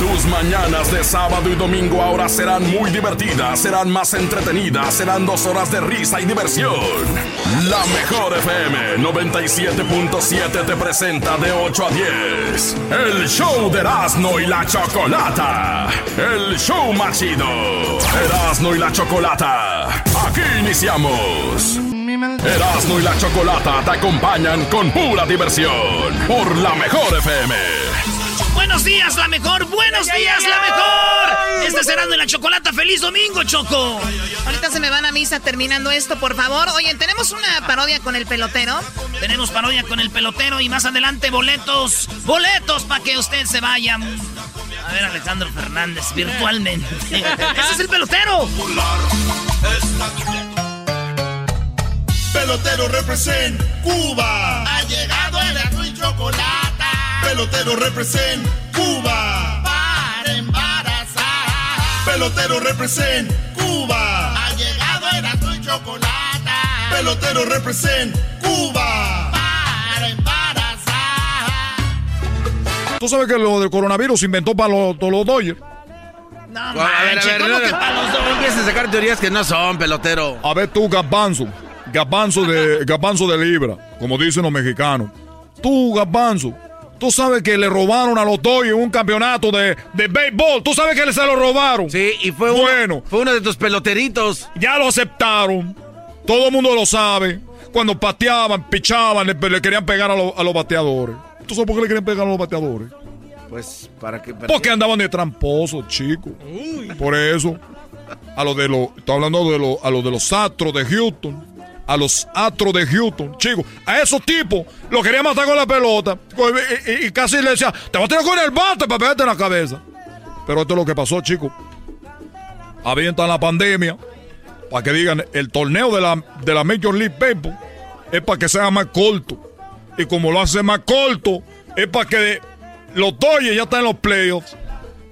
Tus mañanas de sábado y domingo ahora serán muy divertidas, serán más entretenidas, serán dos horas de risa y diversión. La mejor FM 97.7 te presenta de 8 a 10 el show de Erasmo y la Chocolata. El show más chido. Erasmo y la Chocolata. Aquí iniciamos. Erasmo y la Chocolata te acompañan con pura diversión por la mejor FM. Buenos días, la mejor. Buenos días, la mejor. Este será de la chocolata. Feliz domingo, Choco. Ahorita se me van a misa terminando esto, por favor. Oye, tenemos una parodia con el pelotero. Tenemos parodia con el pelotero y más adelante boletos. Boletos para que usted se vaya. A ver, Alejandro Fernández, virtualmente. Ese es el pelotero. Pelotero represent Cuba. Ha llegado el azul y chocolate. Pelotero represent Cuba. Para embarazar. Pelotero represent Cuba. Ha llegado el azul y chocolate. Pelotero represent Cuba. Para embarazar. Tú sabes que lo del coronavirus se inventó para los, los Dodgers. No, a ver, a ver, ¿cómo no, que no, para los no dos? empieces a sacar teorías que no son, pelotero. A ver tú, Gabanzo. Gabanzo de, Gabanzo de Libra, como dicen los mexicanos. Tú, Gabanzo. Tú sabes que le robaron a los Dodgers un campeonato de, de béisbol. Tú sabes que se lo robaron. Sí, y fue uno, Bueno. fue uno de tus peloteritos. Ya lo aceptaron. Todo el mundo lo sabe. Cuando pateaban, pichaban, le, le querían pegar a, los- a los bateadores. ¿Tú sabes por qué le querían pegar a los bateadores? Pues, ¿para qué? para Porque qué? andaban de tramposos, chicos. Por eso. A los de los. Estoy hablando de los, a los de los Astros de Houston. A los Astros de Houston, chicos. A esos tipos los querían matar con la pelota. Y, y- casi le decía, te voy a tirar con el bate para pegarte en la cabeza. Pero esto es lo que pasó, chicos. Avientan la pandemia. Para que digan, el torneo de la, de la Major League Baseball es para que sea más corto. Y como lo hace más corto, es para que los Dodgers ya están en los playoffs.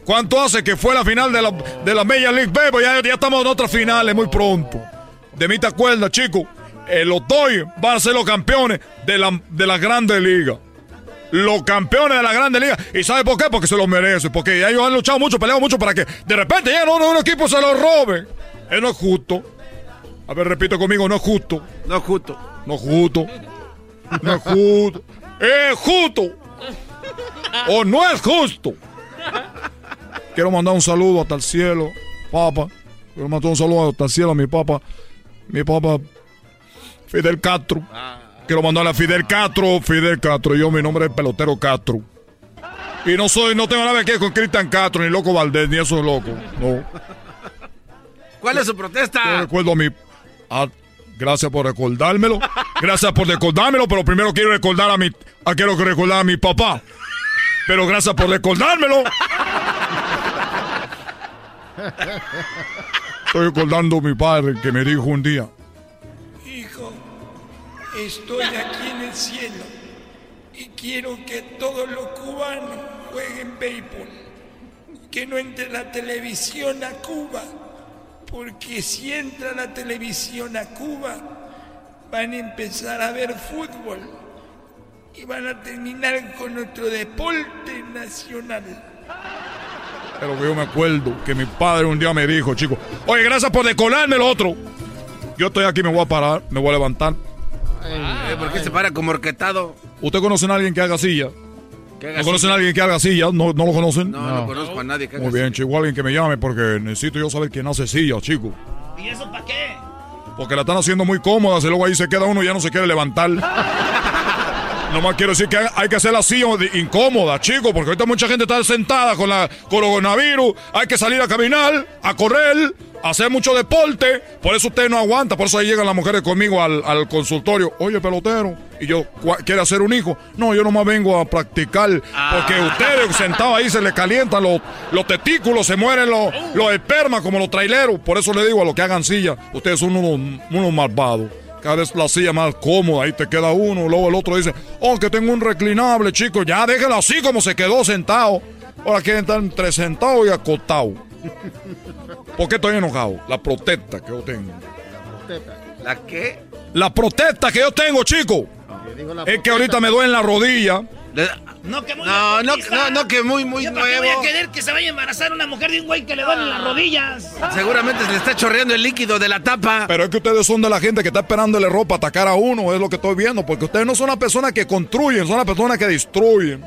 ¿Cuánto hace que fue la final de la, de la Major League Baseball? Ya, ya estamos en otras finales muy pronto. De mí te acuerdas, chicos. Eh, los Dodgers van a ser los campeones de la, de la Grande Liga. Los campeones de la Grande Liga. ¿Y sabe por qué? Porque se lo merecen. Porque ellos han luchado mucho, peleado mucho para que de repente ya no, un equipo se lo robe. Eso no es justo. A ver, repite conmigo, no es justo. No, justo. No es justo. No es justo. Es justo. O no es justo. Quiero mandar un saludo hasta el cielo, papá. Quiero mandar un saludo hasta el cielo a mi papá. Mi papá, Fidel Castro. Quiero mandarle a Fidel Castro, Fidel Castro. Yo, mi nombre es Pelotero Castro. Y no soy, no tengo nada que ver con Cristian Castro, ni Loco Valdés, ni esos locos. No. ¿Cuál es su Yo protesta? recuerdo a mi. ah, gracias por recordármelo. Gracias por recordármelo, pero primero quiero recordar a mi. ah, quiero que recordar a mi papá. Pero gracias por recordármelo. Estoy recordando a mi padre que me dijo un día. Estoy aquí en el cielo y quiero que todos los cubanos jueguen béisbol. Que no entre la televisión a Cuba, porque si entra la televisión a Cuba, van a empezar a ver fútbol y van a terminar con nuestro deporte nacional. Pero yo me acuerdo que mi padre un día me dijo, chico, oye, gracias por decolarme el otro. Yo estoy aquí, me voy a parar, me voy a levantar. Eh, ¿Por qué se para como orquetado? ¿Usted conocen a alguien que haga silla? ¿Qué haga ¿No conocen a alguien que haga silla? ¿No, no lo conocen? No, no, conozco a nadie que haga Muy bien, chico, alguien que me llame porque necesito yo saber quién hace silla, chico. ¿Y eso para qué? Porque la están haciendo muy cómoda, y luego ahí se queda uno y ya no se quiere levantar. Nomás quiero decir que hay que hacer la silla incómoda, chico, porque ahorita mucha gente está sentada con la coronavirus. Hay que salir a caminar, a correr, hacer mucho deporte. Por eso usted no aguanta, por eso ahí llegan las mujeres conmigo al, al consultorio. Oye, pelotero, y yo, "¿Cuá- ¿quiere hacer un hijo? No, yo nomás vengo a practicar. Porque ustedes sentados ahí se le calientan los, los testículos, se mueren los, los espermas como los traileros. Por eso le digo a los que hagan silla, ustedes son unos, unos malvados. Cada vez la silla más cómoda, ahí te queda uno, luego el otro dice, oh, que tengo un reclinable, chico, ya déjelo así como se quedó sentado. Ahora quieren estar entre sentado y acostado. ¿Por qué estoy enojado? La protesta que yo tengo. ¿La qué? La protesta que yo tengo, chico. Es que ahorita me duele en la rodilla. No, que muy no, no, no, no, que muy, muy ¿Yo nuevo. ¿Para qué voy a querer que se vaya a embarazar una mujer de un güey que le duelen las rodillas? Seguramente se le está chorreando el líquido de la tapa. Pero es que ustedes son de la gente que está esperándole ropa atacar a uno, es lo que estoy viendo, porque ustedes no son las personas que construyen, son las personas que destruyen.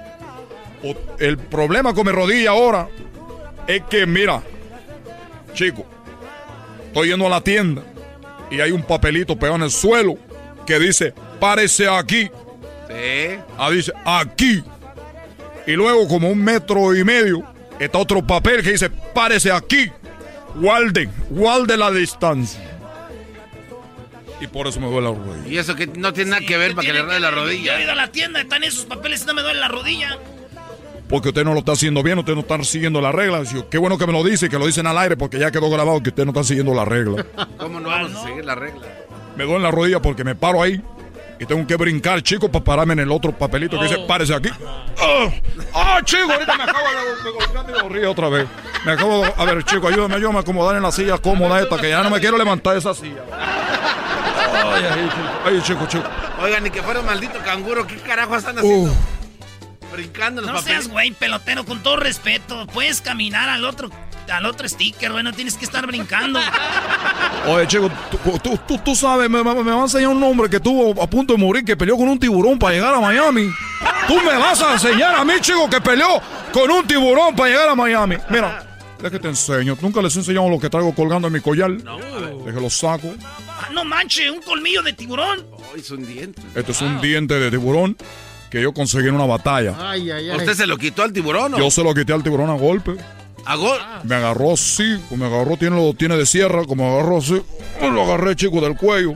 O- El problema con mi rodilla ahora es que, mira, chico, estoy yendo a la tienda y hay un papelito pegado en el suelo que dice, párese aquí. Sí. Ah, dice, aquí. Y luego, como un metro y medio, está otro papel que dice, párese aquí. Guarde, guarde la distancia. Y por eso me duele la rodilla. Y eso que no tiene nada que ver para que le rode la ver. Yo he rodilla. ido a la tienda, están esos papeles y no me duele la rodilla. Porque usted no lo está haciendo bien, usted no está siguiendo las reglas. Yo, Qué bueno que me lo dice y que lo dicen al aire porque ya quedó grabado que usted no está siguiendo las reglas. ¿Cómo no vamos a seguir la regla? Me duele la rodilla porque me paro ahí y tengo que brincar, chico, para pararme en el otro papelito que dice, párese aquí. ¡Ah! ¡Ah, chico! Ahorita me acabo de, golpear y me ríe otra vez. Me acabo de... A ver, chico, ayúdame, ayúdame a acomodar en la silla cómoda esta, que ya no me quiero levantar de esa silla. Ay, ay, chico, ay, chico, chico. Oigan, ni que fuera un maldito canguro, ¿qué carajo están haciendo? Uh, Brincando en los No papeles. seas güey, pelotero, con todo respeto. Puedes caminar al otro, al otro sticker, güey, no tienes que estar brincando. oye, chico, tú, tú, tú, tú sabes, me, me- me va a enseñar un hombre que estuvo a punto de morir, que peleó con un tiburón para llegar a Miami. Tú me vas a enseñar a mí, chico, que peleó con un tiburón para llegar a Miami. Mira, es que te enseño. Nunca les he enseñado lo que traigo colgando en mi collar. No. Deje lo saco. Ah, no manches, un colmillo de tiburón. Ay, son dientes. Este es un diente de tiburón que yo conseguí en una batalla. Ay, ay, ay. ¿Usted se lo quitó al tiburón o? Yo se lo quité al tiburón a golpe. ¿A gol? Me agarró así, me agarró, tiene, lo tiene de sierra, como me agarró así. Lo agarré, chico, del cuello.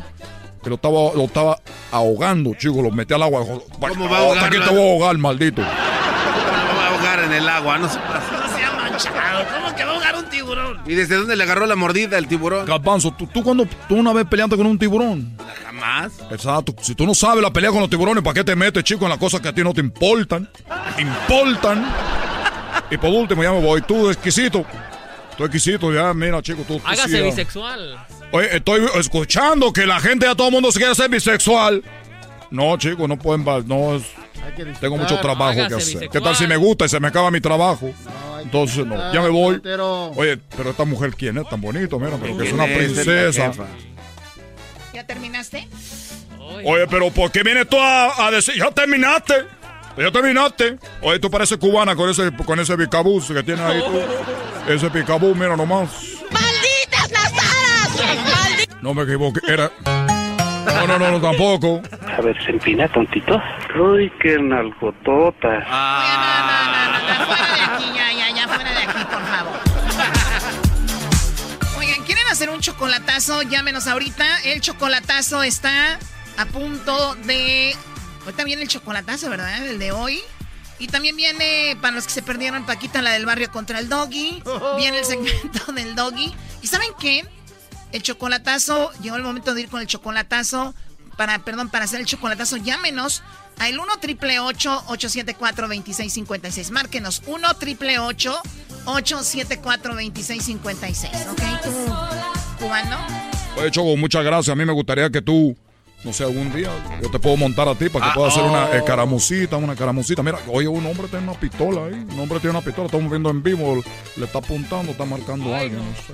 Que lo estaba, lo estaba ahogando, chico, lo metí al agua. ¿Cómo va a Hasta aquí te voy a ahogar, maldito. ¿Cómo lo va a ahogar en el agua? No se pasa. No sea manchado. ¿Cómo que va a ahogar un tiburón? ¿Y desde dónde le agarró la mordida el tiburón? Garbanzo, ¿tú, tú cuando tú una vez peleaste con un tiburón. Jamás. Exacto. Si tú no sabes la pelea con los tiburones, ¿para qué te metes, chico, en las cosas que a ti no te importan? Importan. Y por último, ya me voy. Tú, exquisito. Tú, exquisito, ya, mira, chico, tú. tú Hágase sí, bisexual. Oye, estoy escuchando que la gente, ya todo el mundo se quiere ser bisexual. No, chicos, no pueden. No, es-. Tengo mucho trabajo hágase que hacer. bisexual. ¿Qué tal si me gusta y se me acaba mi trabajo? No, Entonces, no, ya me voy. Oye, pero esta mujer, ¿quién es? Tan bonito, mira, pero que es ¿Quién una princesa. ¿Ya terminaste? Oye, pero ¿por qué vienes tú a, a decir, ya terminaste? Ya terminaste. Oye, tú pareces cubana con ese, con ese picabús que tienes ahí tú. Ese picabús, mira nomás. ¡Malditas las aras! No me equivoqué, era... No, no, no, no, tampoco. A ver, se empina tontito. Uy, qué nalgotota. Ah. No, no, no, no, fuera de aquí, ya, ya, ya, fuera de aquí, por favor. Oigan, ¿quieren hacer un chocolatazo? Llámenos ahorita. El chocolatazo está a punto de... Ahorita viene el chocolatazo, ¿verdad? El de hoy. Y también viene, para los que se perdieron, Paquita, la del barrio contra el doggy. Viene el segmento del doggy. ¿Y saben qué? El chocolatazo, llegó el momento de ir con el chocolatazo. Para, perdón, para hacer el chocolatazo, llámenos al 1 triple 874 2656. Márquenos 1 triple 874 2656. ¿Ok? Tú, cubano. Oye, Choco, muchas gracias. A mí me gustaría que tú, no sé, algún día yo te puedo montar a ti para que puedas hacer una eh, caramusita, una caramusita. Mira, oye, un hombre tiene una pistola ahí. Un hombre tiene una pistola. Estamos viendo en vivo. Le está apuntando, está marcando a alguien. No sé.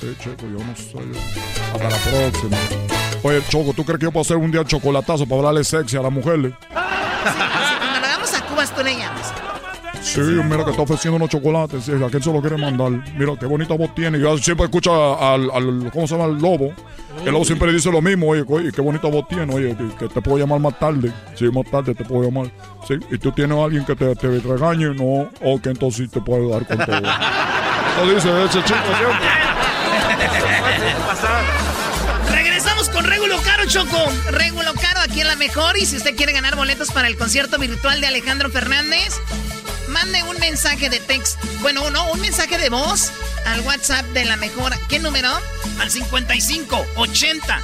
Sí, Chico, yo no sé. yo- Hasta la próxima. Oye, Choco, ¿tú crees que yo puedo hacer un día chocolatazo para hablarle sexy a las mujeres? Cuando lo hagamos a Cuba, tú le llamas. Sí, mira que está ofreciendo unos chocolates. Sí, ¿A quién se lo quiere mandar? Mira, qué bonita voz tiene. Yo siempre escucho al, al- ¿cómo se llama? El lobo. El lobo siempre le dice lo mismo. Oye, oye, qué bonita voz tiene. Oye, que, que te puedo llamar más tarde. Sí, más tarde te puedo llamar. Sí, y tú tienes a alguien que te, te regañe. No, ok, entonces sí te puedo ayudar con todo. Eso dice ese chico siempre. Regresamos con Regulo Caro, Choco. Regulo Caro, aquí en la mejor. Y si usted quiere ganar boletos para el concierto virtual de Alejandro Fernández, mande un mensaje de texto. Bueno, no, un mensaje de voz al WhatsApp de la mejor. ¿Qué número? Al 55 80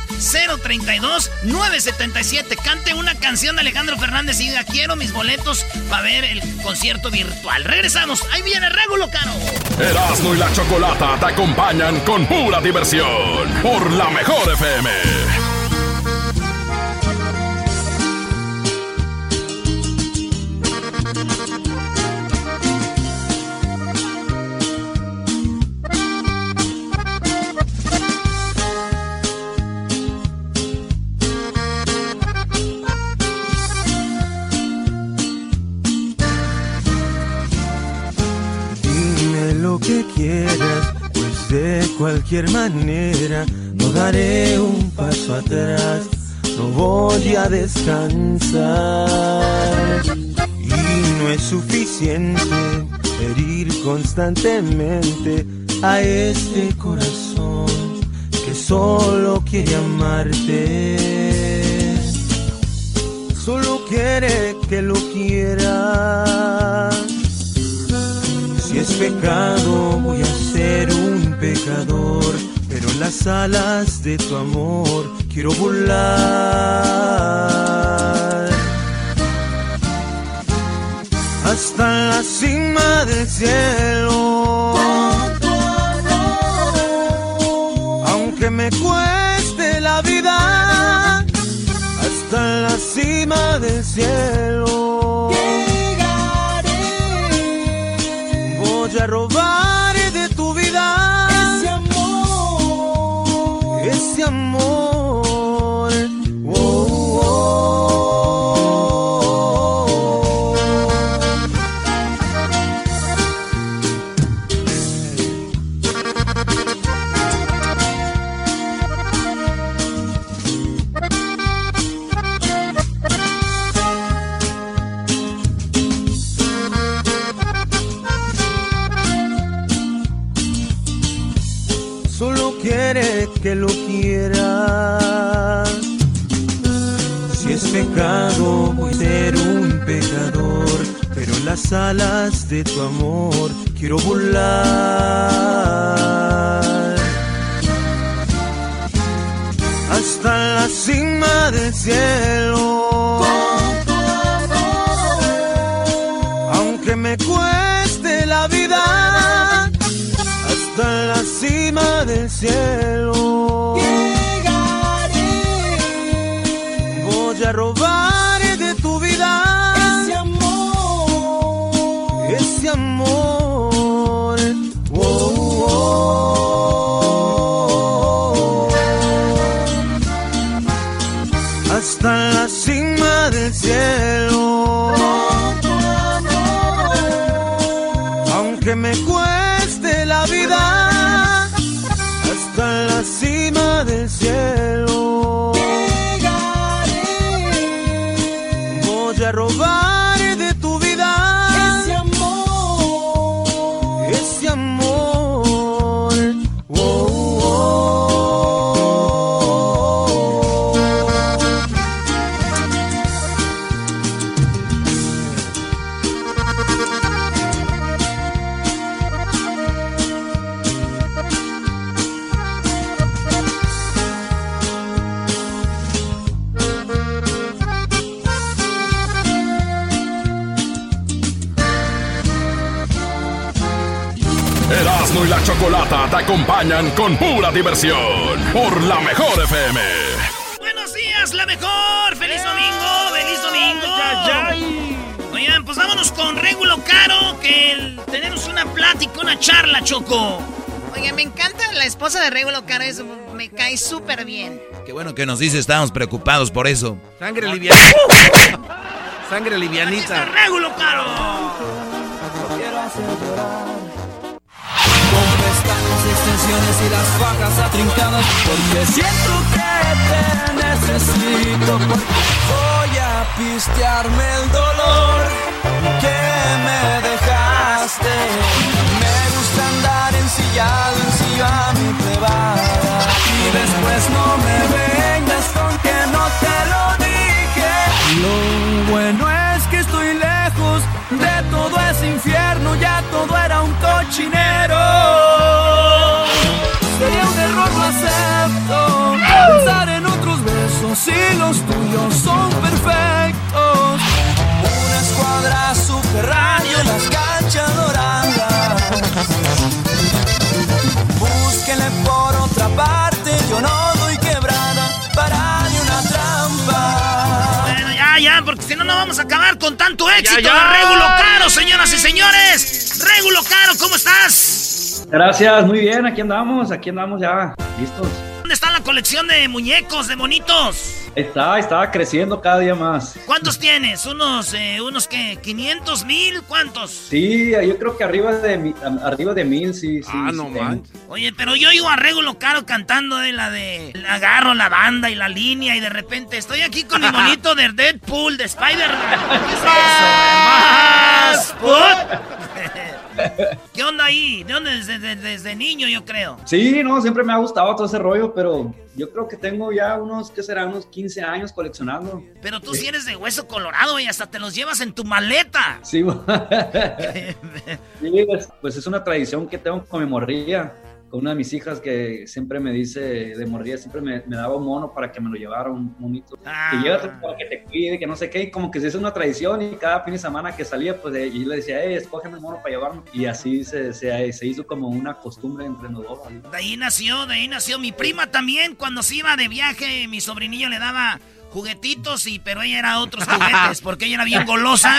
032 977. Cante una canción de Alejandro Fernández y diga: Quiero mis boletos para ver el concierto virtual. Regresamos. Ahí viene Regulo Caro. Erasmo y la Chocolata te acompañan con pura diversión por la mejor FM. Lo que quieras, pues de cualquier manera no daré un paso atrás, no voy a descansar. Y no es suficiente herir constantemente a este corazón que solo quiere amarte. Solo quiere que lo quiera. Es pecado, voy a ser un pecador. Pero en las alas de tu amor quiero volar. Hasta la cima del cielo. Aunque me cueste la vida. Hasta la cima del cielo. Las alas de tu amor quiero volar. Hasta la cima del cielo. Aunque me cueste la vida hasta la cima del cielo. Erasmo y la Chocolata te acompañan con pura diversión por la mejor FM. Buenos días, la mejor. ¡Feliz domingo! ¡Feliz domingo! Oigan, pues vámonos con Régulo Caro, que el- tenemos una plática, una charla, Choco. Oye, me encanta la esposa de Regulo Caro, es- me cae súper bien. Qué bueno que nos dice, estábamos preocupados por eso. Sangre livianita. Sangre livianita. ¡Régulo Caro! ¿Dónde están las extensiones y las fajas atrincadas? Porque siento que te necesito. Porque voy a pistearme el dolor que me dejaste. Me gusta andar ensillado encima mi plebada. Y después no me vengas con que no te lo dije. De todo ese infierno. Ya todo era un cochinero. Sería un error, lo acepto. Pensar en otros besos y los tuyos son perfectos. Una escuadra subterránea en las canchas doradas. Búsquenle por otra parte, yo no ya, ya, porque si no, no vamos a acabar con tanto éxito. ya. de Régulo Caro, señoras y señores. Régulo Caro, ¿cómo estás? Gracias, muy bien, aquí andamos, aquí andamos ya, listos. ¿Dónde está la colección de muñecos, de monitos? Estaba, estaba creciendo cada día más. ¿Cuántos tienes? ¿Unos, eh, unos qué? ¿500 mil? ¿Cuántos? Sí, yo creo que arriba de, arriba de mil, sí. sí ah, no sí, Oye, pero yo oigo a Regulo Caro cantando de la de agarro la banda y la línea y de repente estoy aquí con mi monito de Deadpool, de Spider-Man. ¿Qué es eso? ¿Qué onda ahí? ¿De dónde? Desde, desde, niño, yo creo. Sí, no, siempre me ha gustado todo ese rollo, pero yo creo que tengo ya unos, ¿qué será? Unos 15 años coleccionando. Pero tú sí, eres de hueso colorado y hasta te los llevas en tu maleta. Sí, pues, pues, es una tradición que tengo con mi morrilla con una de mis hijas que siempre me dice, de mordida, siempre me, daba un mono para que me lo llevara, un monito. Ah. Que llévate para que te cuide, que no sé qué, y como que se hizo una tradición y cada fin de semana que salía, pues y le decía, hey, escógeme el mono para llevarme. Y así se, se, se, hizo como una costumbre entre nosotros. De ahí nació, de ahí nació mi prima también, cuando se iba de viaje, mi sobrinillo le daba juguetitos, y, pero ella era otros juguetes, porque ella era bien golosa.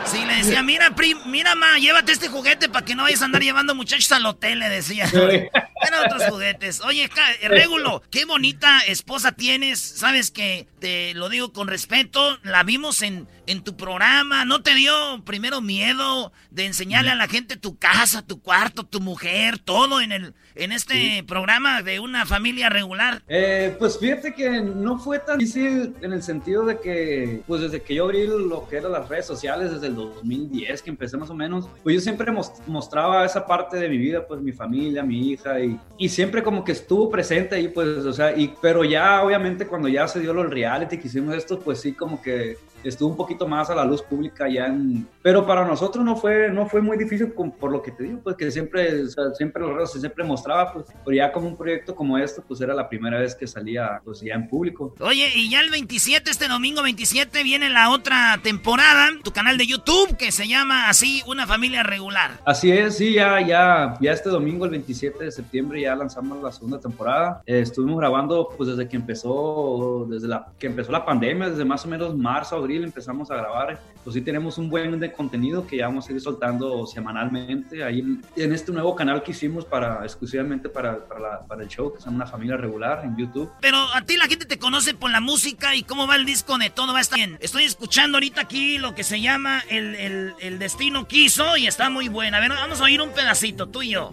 sí, le decía, mira, prim, mira, ma, llévate este juguete para que no vayas a andar llevando muchachos al hotel, le decía. Eran otros juguetes. Oye, Régulo, qué bonita esposa tienes. Sabes que te lo digo con respeto, la vimos en, en tu programa. ¿No te dio primero miedo de enseñarle a la gente tu casa, tu cuarto, tu mujer, todo en el en este programa de una familia regular? Eh, pues fíjate que no fue tan difícil en el sentido de que, pues desde que yo abrí lo que eran las redes sociales, desde el 2010 que empecé más o menos, pues yo siempre mostraba esa parte de mi vida, pues mi familia, mi hija, y, y siempre como que estuvo presente ahí, pues, o sea, y, pero ya obviamente cuando ya se dio los reality que hicimos esto, pues sí, como que estuvo un poquito más a la luz pública ya en... Pero para nosotros no fue, no fue muy difícil por lo que te digo, pues que siempre, o sea, siempre los redes siempre mostraba, pues, pero ya como un proyecto como esto, pues era la primera vez que salía, pues ya en público. Oye, y ya el 27, este domingo 27, viene la otra temporada, tu canal de YouTube, que se llama así, Una Familia Regular. Así es, sí, ya, ya, ya este domingo, el 27 de septiembre, ya lanzamos la segunda temporada. Eh, estuvimos grabando, pues desde que empezó, desde la que empezó la pandemia, desde más o menos marzo, abril, empezamos a grabar. Pues sí tenemos un buen de contenido que ya vamos a ir soltando semanalmente ahí en este nuevo canal que hicimos para exclusivamente para, para, el show, que es una familia regular en YouTube. Pero a ti la gente te conoce por la música y cómo va el disco de todo va a estar bien. Estoy escuchando ahorita aquí lo que se llama el, el, el destino quiso y está muy buena. A ver, vamos a oír un pedacito, tú y yo.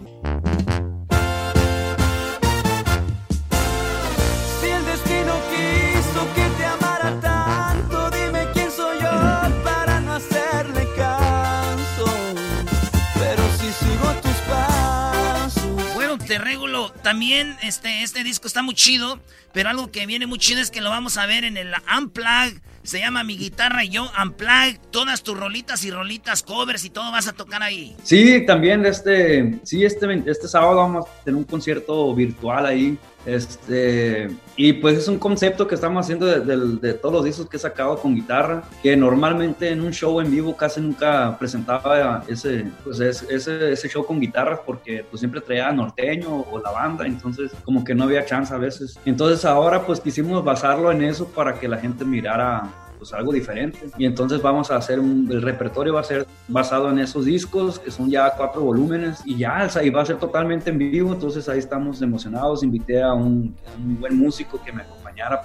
regular. Regulo, también este, este disco está muy chido, pero algo que viene muy chido es que lo vamos a ver en el Unplug. Se llama Mi Guitarra y Yo Unplug. Todas tus rolitas y rolitas, covers y todo vas a tocar ahí. Sí, también este, sí, este, este sábado vamos a tener un concierto virtual ahí este, y pues es un concepto que estamos haciendo de, todos los discos que he sacado con guitarra, que normalmente en un show en vivo casi nunca presentaba ese, pues ese, ese show con guitarras porque pues siempre traía norteño o la banda, entonces como que no había chance a veces. Entonces ahora pues quisimos basarlo en eso para que la gente mirara pues algo diferente. Y entonces vamos a hacer un, el repertorio va a ser basado en esos discos, que son ya cuatro volúmenes, y ya, y va a ser totalmente en vivo, entonces ahí estamos emocionados. Invité a un, un buen músico que me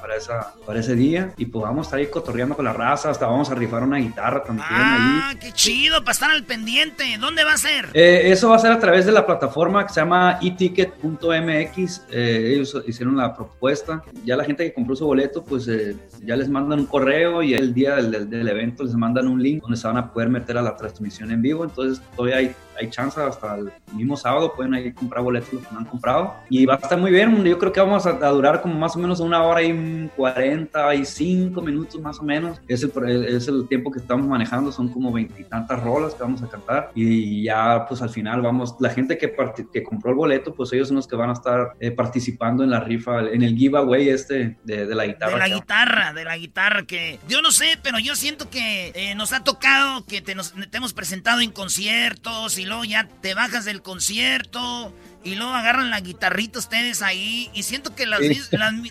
para, esa, para ese día. Y pues vamos a estar ahí cotorreando con la raza, hasta vamos a rifar una guitarra también. Ah, qué chido, para estar al pendiente. ¿Dónde va a ser? Eh, eso va a ser a través de la plataforma que se llama eticket.mx. Eh, ellos hicieron la propuesta. Ya la gente que compró su boleto, pues eh, ya les mandan un correo y el día del, del, evento les mandan un link donde se van a poder meter a la transmisión en vivo. Entonces todavía hay hay chance hasta el mismo sábado, pueden ahí comprar boletos los que no han comprado. Y va a estar muy bien, yo creo que vamos a, durar como más o menos una hora y 45 minutos más o menos. Es el, es el tiempo que estamos manejando, son como veintitantas rolas que vamos a cantar. Y ya pues al final vamos, la gente que, que compró el boleto, pues ellos son los que van a estar eh, participando en la rifa, en el giveaway este de, de la guitarra. De la guitarra, de la guitarra que yo no sé, pero yo siento que eh, nos ha tocado que te, nos, te hemos presentado en conciertos y y luego ya te bajas del concierto y luego agarran la guitarrita ustedes ahí y siento que las,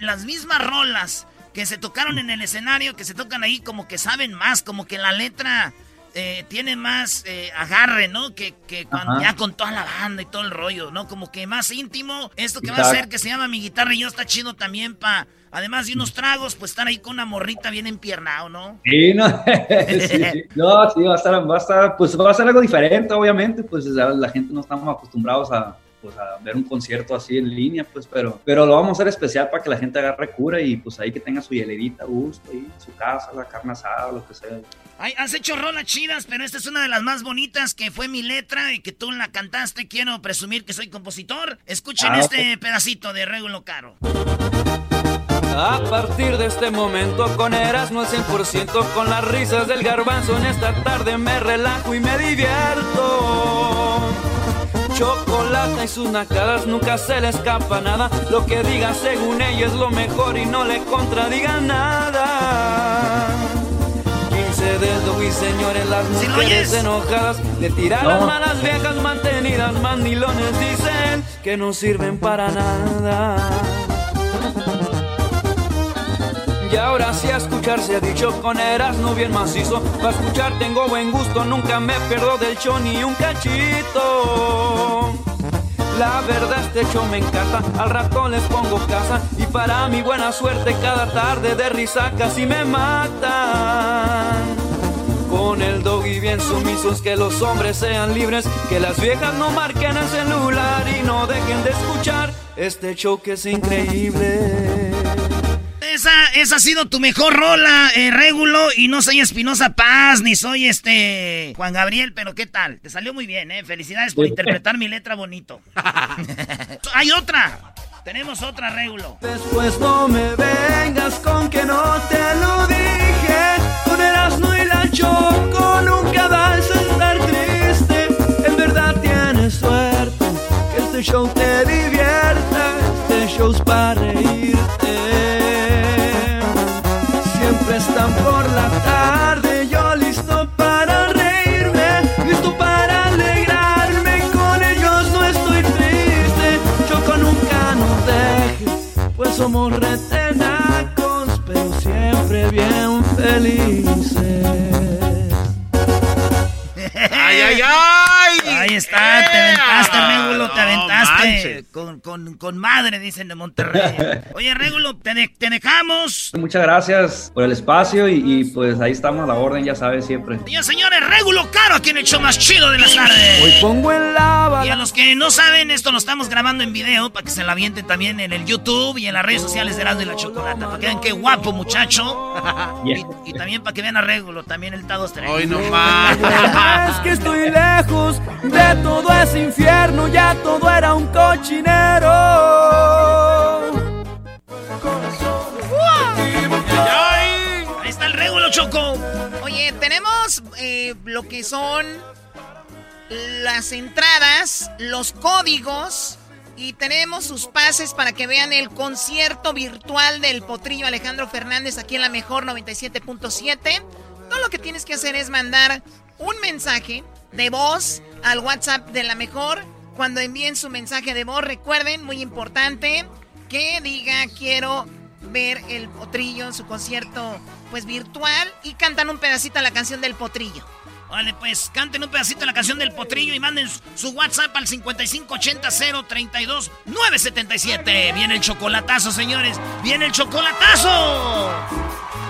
las, mismas rolas que se tocaron en el escenario, que se tocan ahí como que saben más, como que la letra eh, tiene más eh, agarre, ¿no? Que, que cuando ya con toda la banda y todo el rollo, ¿no? Como que más íntimo. Esto que va a ser que se llama Mi Guitarra y yo está chido también para Además de unos tragos, pues están ahí con una morrita bien empiernado, ¿no? Sí, no, sí. no, sí, va a estar, va a estar, pues va a ser algo diferente, obviamente, pues la gente no estamos acostumbrados a, pues a ver un concierto así en línea, pues, pero, pero lo vamos a hacer especial para que la gente agarre cura y pues ahí que tenga su hielerita gusto ahí, su casa, la carne asada, lo que sea. Ay, has hecho rolas chidas, pero esta es una de las más bonitas que fue mi letra y que tú la cantaste. Quiero presumir que soy compositor. Escuchen ah, este pedacito de Regulo Caro. A partir de este momento con Eras no es 100% con las risas del garbanzo en esta tarde me relajo y me divierto. Chocolate y sus nacadas nunca se le escapa nada. Lo que diga según ella es lo mejor y no le contradiga nada. 15 dedos y señores, las mujeres enojadas le tiran las malas viejas mantenidas. Mandilones dicen que no sirven para nada. Y ahora sí a escuchar se ha dicho con no bien macizo. Para escuchar tengo buen gusto, nunca me pierdo del show ni un cachito. La verdad este show me encanta, al rato les pongo casa y para mi buena suerte cada tarde de risa casi me matan. Con el doggy bien sumisos, que los hombres sean libres, que las viejas no marquen el celular y no dejen de escuchar este show que es increíble. Esa, esa ha sido tu mejor rola, eh, Régulo. Y no soy Espinosa Paz, ni soy este Juan Gabriel, pero ¿qué tal? Te salió muy bien, ¿eh? Felicidades por interpretar mi letra bonito. Hay otra. Tenemos otra, Régulo. Después no me vengas con que no te lo dije. Con Erasmo y la Choco nunca vas a estar triste. En verdad tienes suerte que este show te divierta. Este show's para reírte bien ¡Ay, ay, ay! Ahí está, te aventaste, Régulo, te aventaste. con, con, con, madre, dicen de Monterrey. Oye, Régulo, te, te, dejamos. Muchas gracias por el espacio y, pues ahí estamos a la orden, ya sabes, siempre. Y señores, Régulo Caro, aquí en el show más chido de las tardes. Hoy pongo en lava. Y a los que no saben, esto lo estamos grabando en video para que se la avienten también en el YouTube y en las redes sociales de Erasmo y la Chocolata. Para que vean qué guapo, muchacho. Y, también para que vean a Régulo, también el Tado Hoy no más. estoy lejos de todo ese infierno, ya todo era un cochinero. Ahí está el régulo, Choco. Oye, tenemos eh, lo que son las entradas, los códigos y tenemos sus pases para que vean el concierto virtual del Potrillo Alejandro Fernández aquí en la Mejor 97.7. Todo lo que tienes que hacer es mandar un mensaje de voz al WhatsApp de la mejor. Cuando envíen su mensaje de voz, recuerden, muy importante, que diga quiero ver el potrillo en su concierto pues virtual y cantan un pedacito a la canción del potrillo. Vale, pues canten un pedacito de la canción del potrillo y manden su WhatsApp al 5580-032-977. Viene el chocolatazo, señores. Viene el chocolatazo.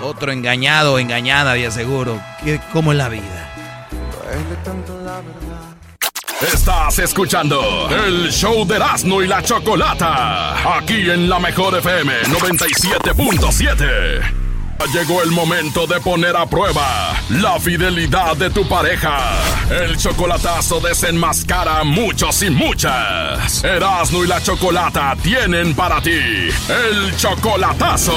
Otro engañado, engañada, de aseguro. ¿Cómo es la vida? Estás escuchando el show de Erasmo y la Chocolata. Aquí en la Mejor FM 97.7. Llegó el momento de poner a prueba la fidelidad de tu pareja. El chocolatazo desenmascara a muchos y muchas. Erasmo y la Chocolata tienen para ti el chocolatazo.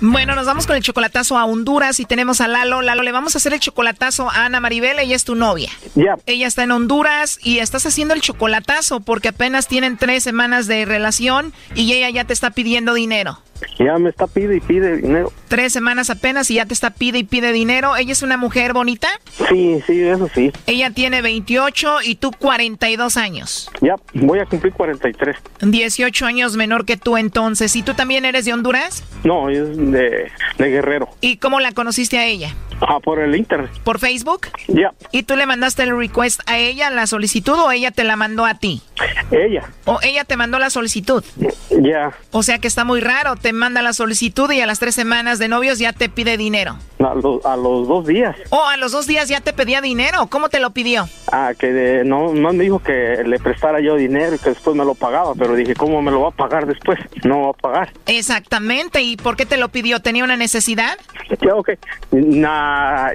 Bueno, nos vamos con el chocolatazo a Honduras y tenemos a Lalo. Lalo, le vamos a hacer el chocolatazo a Ana Maribel, ella es tu novia. Ya. Ella está en Honduras y estás haciendo el chocolatazo porque apenas tienen tres semanas de relación y ella ya te está pidiendo dinero. Ya me está pide y pide dinero. Tres semanas apenas y ya te está pide y pide dinero. ¿Ella es una mujer bonita? Sí, sí, eso sí. Ella tiene 28 y tú 42 años. Ya, voy a cumplir 43. 18 años menor que tú entonces. ¿Y tú también eres de Honduras? No, es de, de Guerrero. ¿Y cómo la conociste a ella? Ah, por el internet. ¿Por Facebook? Ya. ¿Y tú le mandaste el request a ella, la solicitud, o ella te la mandó a ti? Ella. ¿O ella te mandó la solicitud? Ya. O sea que está muy raro, te manda la solicitud y a las tres semanas de novios ya te pide dinero. A, los- a los dos días. ¿O a los dos días ya te pedía dinero? ¿Cómo te lo pidió? Ah, que de- no, no me dijo que le prestara yo dinero y que después me lo pagaba, pero dije, ¿cómo me lo va a pagar después? No va a pagar. Exactamente, ¿y por qué te lo pidió? ¿Tenía una necesidad? Ya, ok.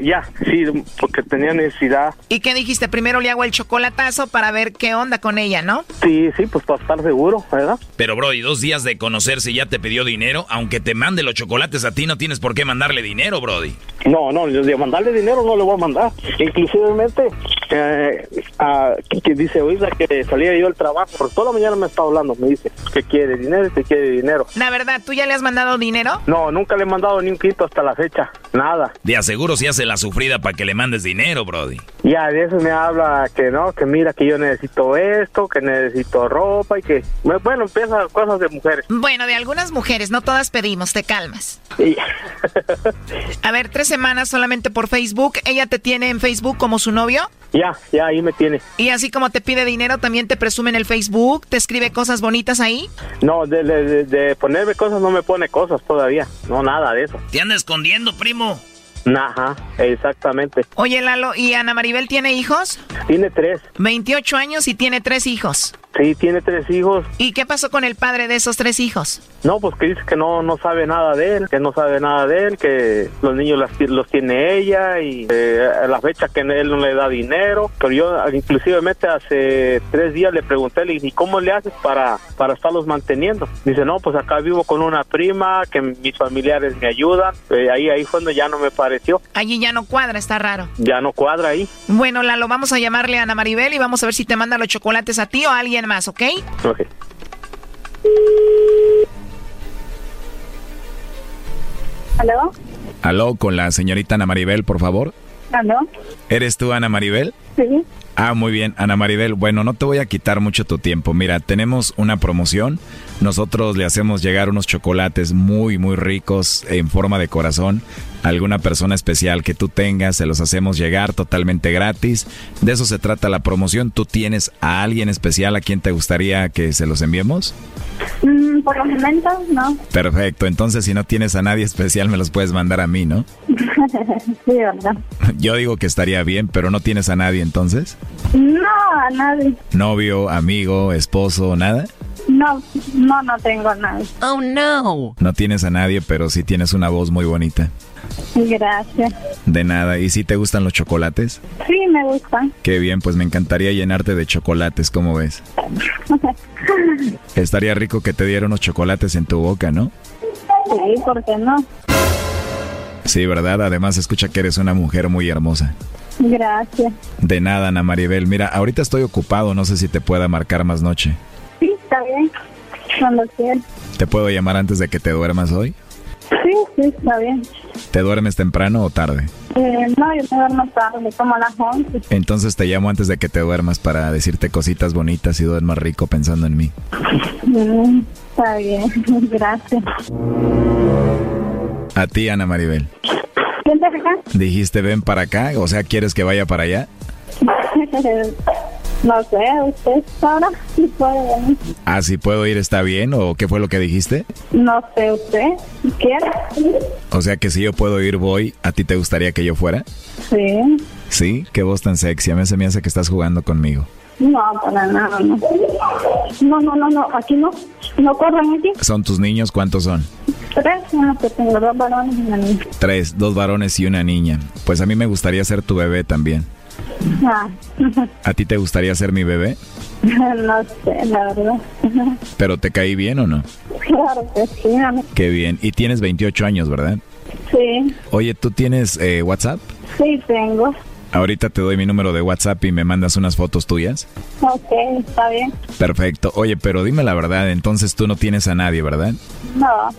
Ya, sí, porque tenía necesidad. ¿Y qué dijiste? Primero le hago el chocolatazo para ver qué onda con ella, ¿no? Sí, sí, pues para estar seguro, ¿verdad? Pero, Brody, dos días de conocerse y ya te pidió dinero. Aunque te mande los chocolates a ti, no tienes por qué mandarle dinero, Brody. No, no, yo de mandarle dinero no le voy a mandar. Inclusivemente, eh, ah, que- que dice, oiga, que salía yo del trabajo, por toda la mañana me está hablando, me dice que quiere dinero y que quiere dinero. La verdad, ¿tú ya le has mandado dinero? No, nunca le he mandado ni un quinto hasta la fecha, nada. De aseguro si hace la sufrida para que le mandes dinero, Brody. Ya de eso me habla que no, que mira que yo necesito esto, que necesito ropa y que, bueno, empieza cosas de mujeres. Bueno, de algunas mujeres, no todas pedimos, te calmas. Y- A ver, tres semanas solamente por Facebook. ¿Ella te tiene en Facebook como su novio? ya, ya ahí me tiene. Y así como te pide dinero, también te presume en el Facebook, te escribe cosas bonitas ahí. No, de, de- de- de ponerme cosas no me pone cosas todavía, no, nada de eso. Te anda escondiendo, primo. Ajá, exactamente. Oye, Lalo, ¿y Ana Maribel tiene hijos? Tiene tres. 28 años y tiene tres hijos. Sí, tiene tres hijos. ¿Y qué pasó con el padre de esos tres hijos? No, pues que dice que no, no sabe nada de él, que no sabe nada de él, que los niños las- los tiene ella y eh, a la fecha que él no le da dinero. Pero yo inclusivemente hace tres días le pregunté, le dije, ¿y cómo le haces para, para estarlos manteniendo? Dice, no, pues acá vivo con una prima, que mis familiares me ayudan. Eh, ahí, ahí fue donde ya no me pareció, Allí ya no cuadra, está raro. ya no cuadra ahí. Bueno, Lalo, vamos a llamarle a Ana Maribel y vamos a ver si te manda los chocolates a ti o a alguien más, ¿ok? Ok. ¿Aló? Aló, con la señorita Ana Maribel, por favor. ¿Aló? ¿Eres tú, Ana Maribel? Sí. Ah, muy bien, Ana Maribel. Bueno, no te voy a quitar mucho tu tiempo. Mira, tenemos una promoción. Nosotros le hacemos llegar unos chocolates muy, muy ricos en forma de corazón. Alguna persona especial que tú tengas, se los hacemos llegar totalmente gratis. De eso se trata la promoción. ¿Tú tienes a alguien especial a quien te gustaría que se los enviemos? Mm, por los momentos, no. Perfecto, entonces si no tienes a nadie especial me los puedes mandar a mí, ¿no? sí, ¿verdad? Yo digo que estaría bien, pero no tienes a nadie entonces. No, a nadie. Novio, amigo, esposo, nada. No, no, no tengo a nadie. Oh, no. No tienes a nadie, pero sí tienes una voz muy bonita. Gracias. De nada. ¿Y si te gustan los chocolates? Sí, me gustan. Qué bien, pues me encantaría llenarte de chocolates, ¿cómo ves? Estaría rico que te diera unos chocolates en tu boca, ¿no? sí, ¿por qué no? Sí, ¿verdad? Además, escucha que eres una mujer muy hermosa. Gracias. De nada, Ana Maribel. Mira, ahorita estoy ocupado, no sé si te pueda marcar más noche. Está bien. Cuando quieras. ¿Te puedo llamar antes de que te duermas hoy? Sí, sí, está bien. ¿Te duermes temprano o tarde? Eh, no, yo me duermo tarde, como a las 11. Entonces te llamo antes de que te duermas para decirte cositas bonitas y duermas rico pensando en mí. Mm, está bien, gracias. A ti, Ana Maribel. ¿Quién te acá? Dijiste ven para acá, o sea, ¿quieres que vaya para allá? no sé, usted ahora sí puede venir. Ah, si puedo ir, está bien, o qué fue lo que dijiste? No sé, usted, si quiere. O sea, que si yo puedo ir, voy, ¿a ti te gustaría que yo fuera? Sí. Sí, qué voz tan sexy, a mí se me hace que estás jugando conmigo. No, para nada, no. No, no, no, no, aquí no. No corran aquí. ¿Son tus niños? ¿Cuántos son? Tres, no, tengo dos varones y una niña. Tres, dos varones y una niña. Pues a mí me gustaría ser tu bebé también. Ah, ¿A ti te gustaría ser mi bebé? no sé, la verdad. ¿Pero te caí bien o no? Claro que sí, Qué bien. Y tienes 28 años, ¿verdad? sí, Oye, ¿tú tienes eh, WhatsApp? sí tengo. Ahorita te doy mi número de WhatsApp y me mandas unas fotos tuyas. Ok, está bien. Perfecto. Oye, pero dime la verdad, entonces tú no tienes a nadie, ¿verdad? No,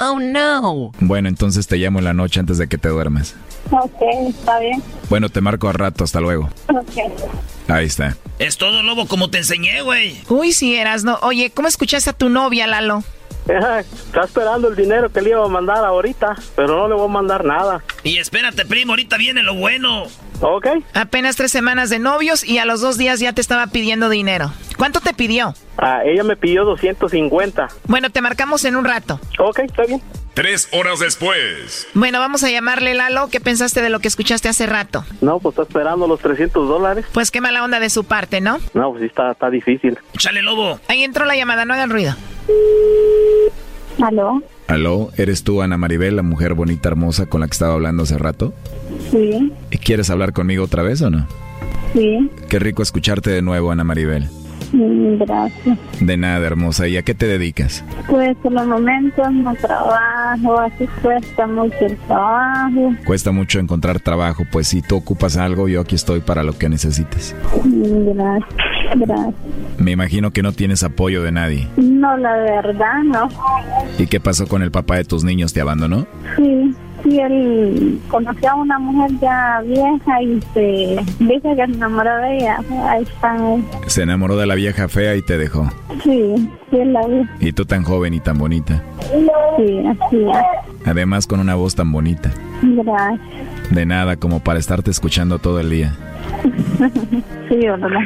Oh, no. Bueno, entonces te llamo en la noche antes de que te duermas. ok, está bien. Bueno, te marco al rato, hasta luego. Ok. Ahí está. Es todo, lobo, como te enseñé, güey. Uy, sí, eras, no. Oye, ¿cómo escuchaste a tu novia, Lalo? Está esperando el dinero que le iba a mandar ahorita, pero no le voy a mandar nada. Y espérate, primo, ahorita viene lo bueno. Ok. Apenas tres semanas de novios y a los dos días ya te estaba pidiendo dinero. ¿Cuánto te pidió? Ah, ella me pidió 250. Bueno, te marcamos en un rato. Ok, está bien. Tres horas después. Bueno, vamos a llamarle Lalo. ¿Qué pensaste de lo que escuchaste hace rato? No, pues está esperando los 300 dólares. Pues qué mala onda de su parte, ¿no? No, pues sí está, está difícil. Échale, lobo. Ahí entró la llamada, no hagan ruido. ¿Aló? Aló, ¿eres tú Ana Maribel, la mujer bonita, hermosa con la que estaba hablando hace rato? Sí, ¿Y ¿Quieres hablar conmigo otra vez o no? sí, Qué rico escucharte de nuevo, Ana Maribel. Gracias. De nada, hermosa. ¿Y a qué te dedicas? Pues en los momentos no trabajo, así cuesta mucho el trabajo. Cuesta mucho encontrar trabajo, pues si tú ocupas algo, yo aquí estoy para lo que necesites. Gracias, gracias. Me imagino que no tienes apoyo de nadie. No, la verdad, no. ¿Y qué pasó con el papá de tus niños? ¿Te abandonó? Sí, sí, él conoció a una mujer ya vieja y se dice que se enamoró de ella. Ahí está. él. Se enamoró de la vieja fea y te dejó. Sí, sí, la vi. Y tú tan joven y tan bonita. Sí, así es. Además con una voz tan bonita. Gracias. De nada como para estarte escuchando todo el día. Sí, ¿verdad?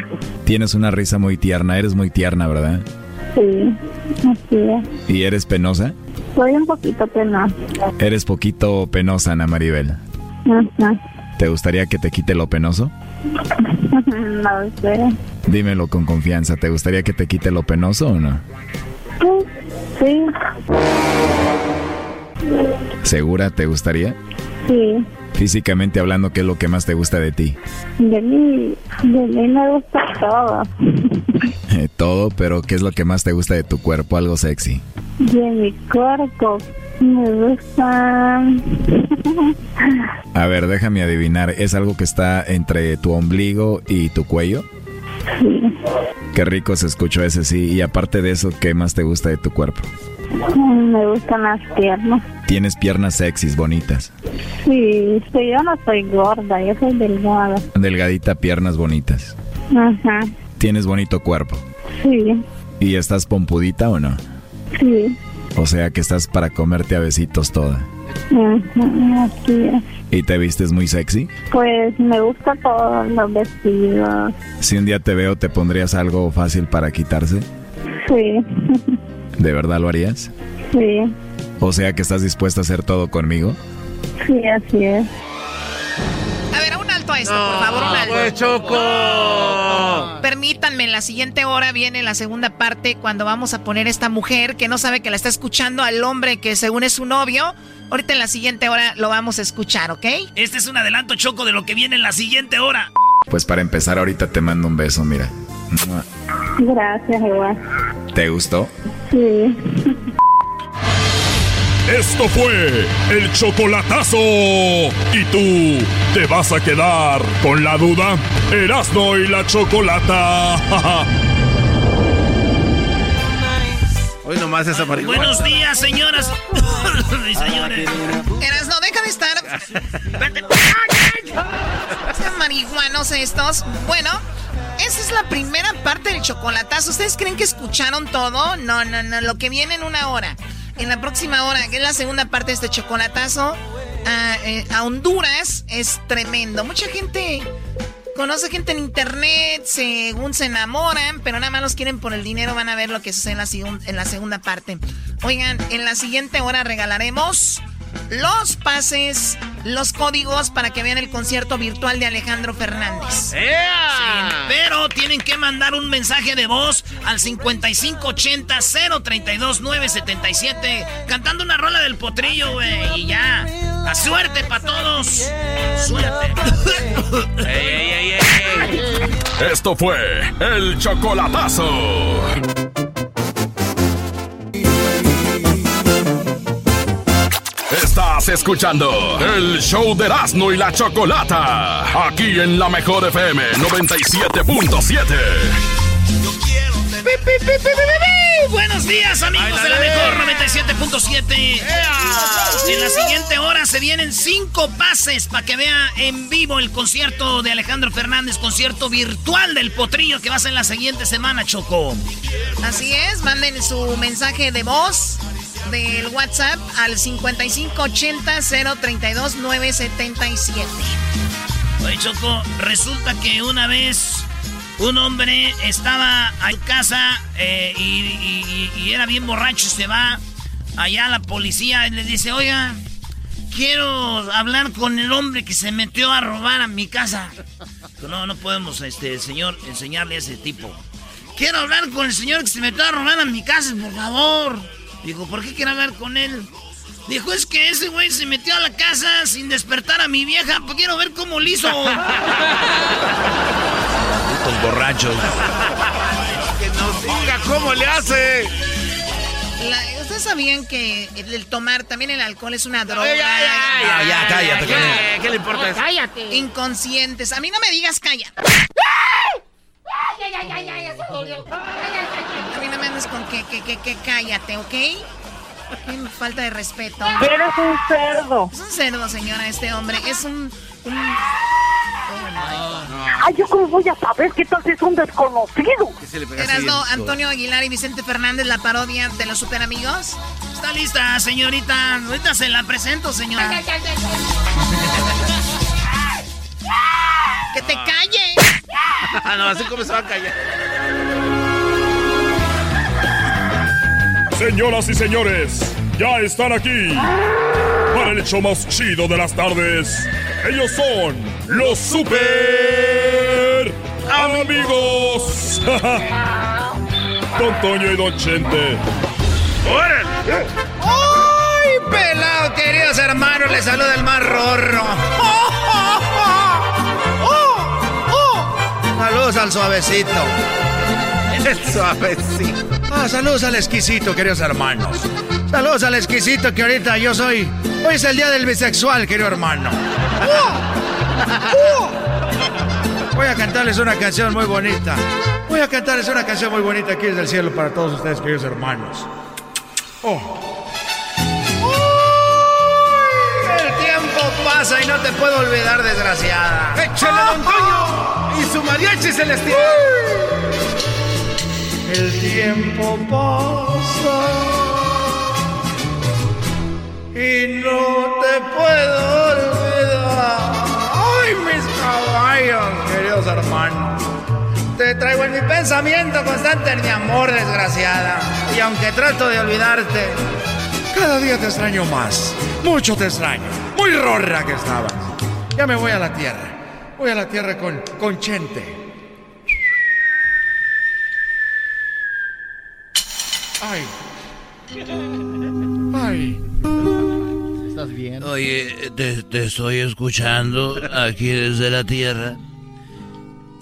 Tienes una risa muy tierna, eres muy tierna, ¿verdad? Sí, así es. ¿Y eres penosa? Soy un poquito penosa. Eres poquito penosa, Ana Maribel. Ajá. ¿Te gustaría que te quite lo penoso? No sé. Dímelo con confianza, ¿te gustaría que te quite lo penoso o no? Sí, ¿Segura te gustaría? sí. Físicamente hablando, ¿qué es lo que más te gusta de ti? De mí, de mí me gusta todo. Eh, Todo, pero ¿qué es lo que más te gusta de tu cuerpo? Algo sexy. De mi cuerpo me gusta. A ver, déjame adivinar, ¿es algo que está entre tu ombligo y tu cuello? Sí. Qué rico se escuchó ese sí. Y aparte de eso, ¿qué más te gusta de tu cuerpo? Me gustan las piernas. Tienes piernas sexys, bonitas. Sí, sí, yo no soy gorda, yo soy delgada. Delgadita, piernas bonitas. Ajá. Tienes bonito cuerpo. Sí, ¿Y estás pompudita o no? sí. O sea que estás para comerte a besitos toda. Ajá, así es. ¿Y te vistes muy sexy? Pues me gusta todos los vestidos. Si un día te veo, ¿te pondrías algo fácil para quitarse? Sí, ¿De verdad lo harías? sí, O sea que estás dispuesta a hacer todo conmigo. sí, así es. A ver, un alto a esto, por favor, un alto. pues, Choco. Permítanme, en la siguiente hora viene la segunda parte cuando vamos a poner esta mujer que no sabe que la está escuchando al hombre que según es su novio. Ahorita en la siguiente hora lo vamos a escuchar, ¿ok? Este es un adelanto choco de lo que viene en la siguiente hora. Pues para empezar, ahorita te mando un beso, mira. Gracias, igual. ¿Te gustó? Sí. Esto fue el chocolatazo. ¿Y tú te vas a quedar con la duda? Erasno y la chocolata. Hoy nomás esa marihuana. Buenos días, señoras y señores. Eras, no, deja de estar. Sean marihuanos estos. Bueno, esa es la primera parte del chocolatazo. ¿Ustedes creen que escucharon todo? No, no, no. Lo que viene en una hora. En la próxima hora, que es la segunda parte de este chocolatazo, a, eh, a Honduras es tremendo. Mucha gente conoce gente en internet, según se enamoran, pero nada más los quieren por el dinero. Van a ver lo que sucede en la, en la segunda parte. Oigan, en la siguiente hora regalaremos los pases, los códigos para que vean el concierto virtual de Alejandro Fernández. Sí, pero tienen que mandar un mensaje de voz al 5580-032-977 cantando una rola del potrillo, güey. Y ya. La suerte para todos. Suerte. Esto fue el chocolatazo. Estás escuchando el show de Erasmo y la chocolata. Aquí en la mejor FM 97.7. buenos días, amigos de la mejor 97.7. En la siguiente hora se vienen cinco pases para que vea en vivo el concierto de Alejandro Fernández, concierto virtual del potrillo que va a ser la siguiente semana, Choco. Así es, manden su mensaje de voz del WhatsApp al 5580-032-977. Oye, Choco, resulta que una vez un hombre estaba en casa eh, y, era bien borracho y se va allá a la policía y le dice, oiga, quiero hablar con el hombre que se metió a robar a mi casa. No, no podemos, este, señor, enseñarle a ese tipo. Quiero hablar con el señor que se metió a robar a mi casa, por favor. Dijo, ¿por qué quiero hablar con él? Dijo, es que ese güey se metió a la casa sin despertar a mi vieja. Pues quiero ver cómo lo hizo. Estos borrachos. que nos diga cómo le hace. ¿Ustedes sabían que el, tomar también el alcohol es una droga? Ya, ya, ya, cállate. ¿Qué, ¿Qué le importa eso? Cállate. Inconscientes. A mí no me digas calla. A mí no me andes con que, que, que, que cállate, ¿ok? Qué falta de respeto. Eres un cerdo. Es un cerdo, señora, este hombre. Es un... un... Ay, ¿yo cómo voy a saber qué tal si es un desconocido? Erasno, Antonio Aguilar y Vicente Fernández, la parodia de los super amigos. Está lista, señorita. Ahorita se la presento, señora. ¡Que te calle! no, así como se va a callar. Señoras y señores, ya están aquí para el hecho más chido de las tardes. Ellos son los super amigos. Don Toño y Don Chente. ¡Ay, pelado, queridos hermanos! Les saluda el más rorro. Saludos al suavecito. El suavecito. Ah, saludos al exquisito, queridos hermanos. Saludos al exquisito que ahorita yo soy. Hoy es el día del bisexual, querido hermano. Voy a cantarles una canción muy bonita. Voy a cantarles una canción muy bonita aquí desde el cielo para todos ustedes, queridos hermanos. Oh. El tiempo pasa y no te puedo olvidar, desgraciada. ¡Échale, don Toño! ¡Y su mariachi celestial! El tiempo pasa y no te puedo olvidar. ¡Ay, mis caballos, queridos hermanos! Te traigo en mi pensamiento constante de amor, desgraciada. Y aunque trato de olvidarte, cada día te extraño más. Mucho te extraño. Muy rorra que estabas. Ya me voy a la tierra. Voy a la tierra con, con Chente. Ay. Ay. ¿Estás bien? Oye, te, te estoy escuchando aquí desde la tierra.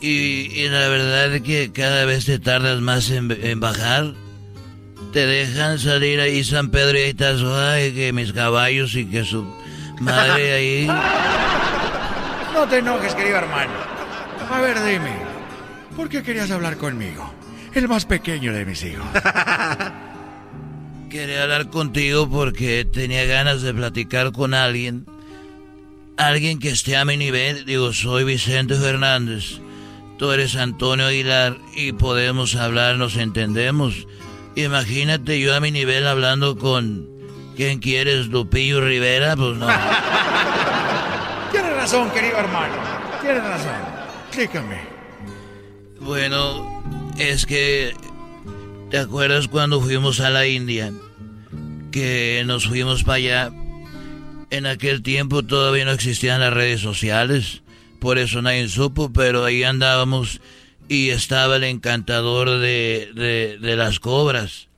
Y, y la verdad es que cada vez te tardas más en, en bajar. Te dejan salir ahí San Pedro y ahí estás, ay, que mis caballos y que su madre ahí. No te enojes, querido hermano. A ver, dime, ¿por qué querías hablar conmigo? El más pequeño de mis hijos. Quería hablar contigo porque tenía ganas de platicar con alguien. Alguien que esté a mi nivel. Digo, soy Vicente Fernández. Tú eres Antonio Aguilar y podemos hablar, nos entendemos. Imagínate yo a mi nivel hablando con... ¿Quién quieres? Lupillo Rivera? Pues no. Tienes razón, querido hermano. Tienes razón. Explícame. Bueno, es que... ¿Te acuerdas cuando fuimos a la India? Que nos fuimos para allá. En aquel tiempo todavía no existían las redes sociales. Por eso nadie supo, pero ahí andábamos y estaba el encantador de, de, de las cobras.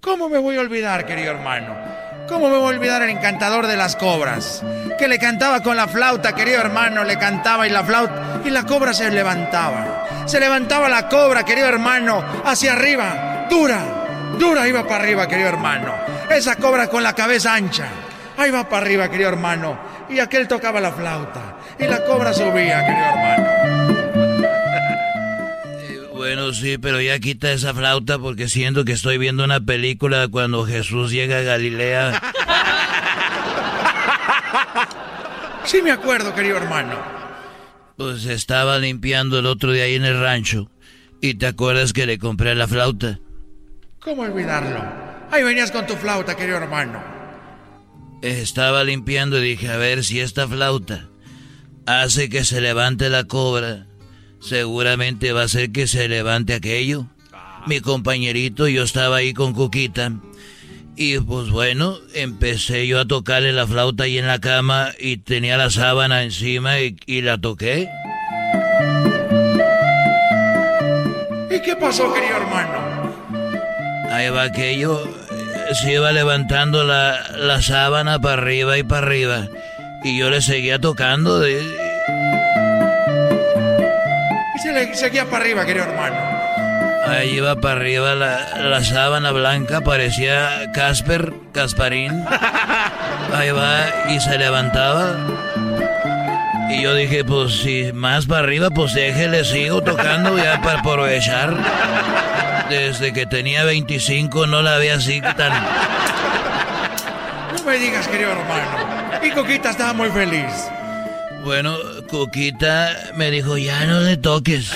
¿Cómo me voy a olvidar, querido hermano? ¿Cómo me voy a olvidar el encantador de las cobras? Que le cantaba con la flauta, querido hermano, le cantaba y la flauta y la cobra se levantaba. Se levantaba la cobra, querido hermano, hacia arriba, dura, dura iba para arriba, querido hermano. Esa cobra con la cabeza ancha, ahí va para arriba, querido hermano. Y aquel tocaba la flauta y la cobra subía, querido hermano. Bueno, sí, pero ya quita esa flauta porque siento que estoy viendo una película cuando Jesús llega a Galilea. Sí me acuerdo, querido hermano. Pues estaba limpiando el otro día ahí en el rancho. ¿Y te acuerdas que le compré la flauta? ¿Cómo olvidarlo? Ahí venías con tu flauta, querido hermano. Estaba limpiando y dije, a ver si esta flauta hace que se levante la cobra. Seguramente va a hacer que se levante aquello. Mi compañerito, yo estaba ahí con Cuquita. Y pues bueno, empecé yo a tocarle la flauta ahí en la cama y tenía la sábana encima y, y la toqué. ¿Y qué pasó, querido hermano? Ahí va aquello, eh, se iba levantando la, la sábana para arriba y para arriba. Y yo le seguía tocando. De... Y se le seguía para arriba, querido hermano. Ahí iba para arriba la, la sábana blanca, parecía Casper, Casparín. Ahí va y se levantaba. Y yo dije, pues si más para arriba, pues déjele, sigo tocando ya para aprovechar. Desde que tenía 25 no la había así tan... No me digas, querido hermano. Y Coquita estaba muy feliz. Bueno, Coquita me dijo, ya no le toques.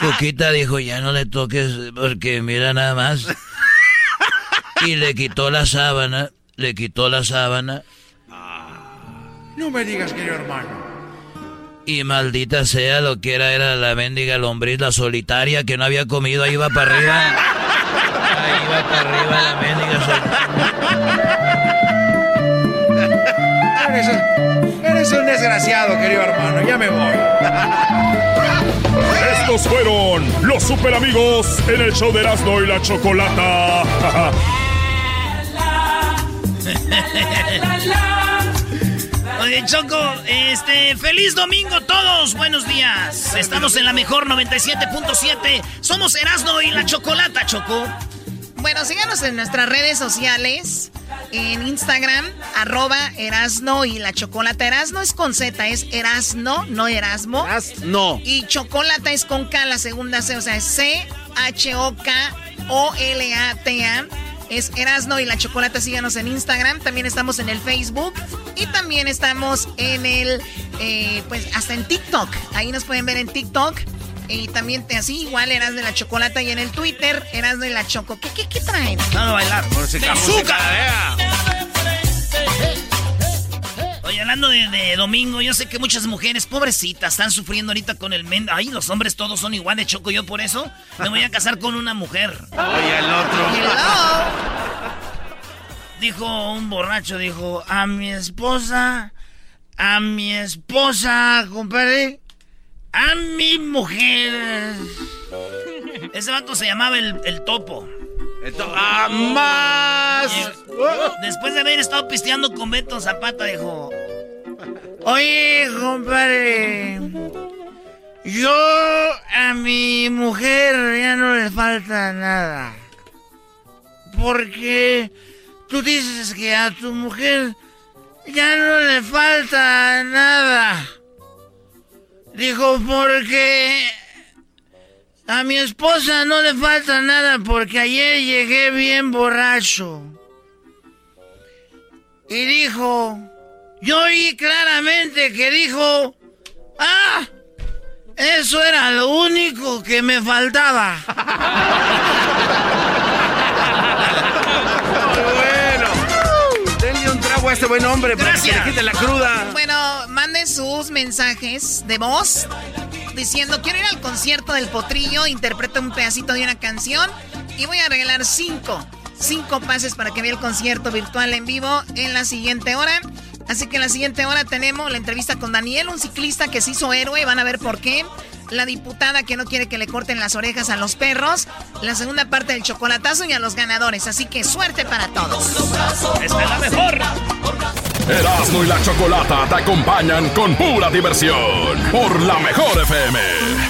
Coquita dijo, ya no le toques porque mira nada más. Y le quitó la sábana, le quitó la sábana. No me digas, querido hermano. Y maldita sea lo que era, era la mendiga lombriz, la solitaria que no había comido, ahí va para arriba. Ahí va para arriba la mendiga Eres, eres un desgraciado, querido hermano. Ya me voy. Estos fueron los super amigos en el show de Erasmo y la Chocolata. Oye, Choco, este, feliz domingo todos, buenos días. Estamos en la mejor 97.7. Somos Erasmo y la Chocolata, Choco. Bueno, síganos en nuestras redes sociales. En Instagram, arroba Erasno y la Chocolata. Erasno es con Z, es Erasno, no Erasmo. No. Y Chocolata es con K, la segunda C, o sea, es C-H-O-K-O-L-A-T-A. Es Erasno y la Chocolata, síganos en Instagram. También estamos en el Facebook. Y también estamos en el, eh, pues hasta en TikTok. Ahí nos pueden ver en TikTok. Y también te, así, igual eras de la chocolata y en el Twitter eras de la choco. ¿Qué, qué, qué traen? Vamos a bailar. De música, azúcar. Oye, hablando de, de domingo, yo sé que muchas mujeres, pobrecitas, están sufriendo ahorita con el men. Ay, los hombres todos son iguales, Choco. Yo por eso me voy a casar con una mujer. Oye, el otro. Dijo un borracho, dijo, a mi esposa, a mi esposa, compadre, a mi mujer. Ese vato se llamaba el, el topo. ¡Ah, más! Después de haber estado pisteando con Beto Zapata, dijo: Oye, compadre, yo a mi mujer ya no le falta nada. Porque tú dices que a tu mujer ya no le falta nada. Dijo, porque a mi esposa no le falta nada porque ayer llegué bien borracho. Y dijo, yo oí claramente que dijo, ah, eso era lo único que me faltaba. bueno. Denle un trago a este buen hombre para que Gracias. le quite la cruda. Bueno, sus mensajes de voz diciendo quiero ir al concierto del potrillo, interpreta un pedacito de una canción y voy a regalar cinco, cinco pases para que vea el concierto virtual en vivo en la siguiente hora. Así que en la siguiente hora tenemos la entrevista con Daniel, un ciclista que se hizo héroe, van a ver por qué. La diputada que no quiere que le corten las orejas a los perros. La segunda parte del chocolatazo y a los ganadores. Así que suerte para todos. Esta es la mejor. Erasmo y la Chocolata te acompañan con pura diversión por la mejor FM.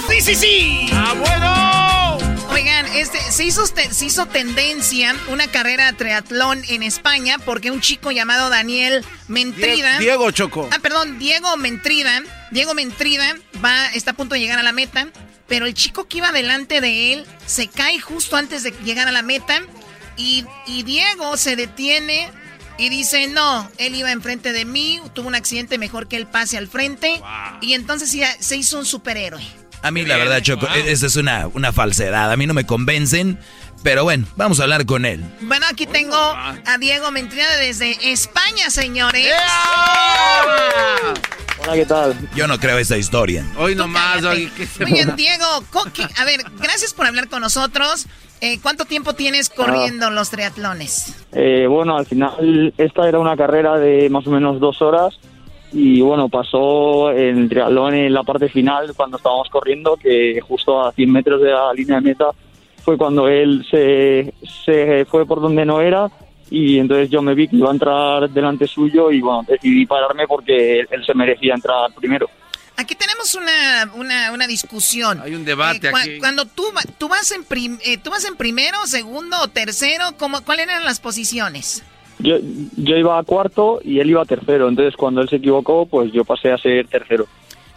Sí, sí, sí. ¡Ah, bueno! Oigan, este, se, hizo, te- se hizo tendencia una carrera triatlón en España porque un chico llamado Daniel Mentrida. Die- Diego Choco. Ah, perdón, Diego Mentrida. Diego Mentrida va, está a punto de llegar a la meta. pero el chico que iba delante de él se cae justo antes de llegar a la meta y, y Diego se detiene y dice, no, él iba enfrente de mí, tuvo un accidente, mejor que él pase al frente. Y entonces ya se hizo un superhéroe. A mí la verdad, Choco, esa es una, una falsedad. A mí no me convencen. Pero bueno, vamos a hablar con él. Bueno, aquí tengo a Diego Mentriana desde España, señores. Hola, ¿qué tal? Yo no creo esa historia. Hoy nomás, hoy. Oye, Diego, a ver, gracias por hablar con nosotros. Eh, ¿Cuánto tiempo tienes corriendo los triatlones? Eh, bueno, al final esta era una carrera de más o menos dos horas y bueno, pasó el triatlón en la parte final cuando estábamos corriendo que justo a 100 metros de la línea de meta fue cuando él se, se fue por donde no era y entonces yo me vi que iba a entrar delante suyo y bueno, decidí pararme porque él se merecía entrar primero. Aquí tenemos una, una, una discusión. Hay un debate eh, aquí. Cuando tú, tú, vas en eh, tú vas en primero, segundo o tercero, ¿cómo, ¿cuáles eran las posiciones? Yo, yo iba a cuarto y él iba a tercero. Entonces, cuando él se equivocó, pues yo pasé a ser tercero.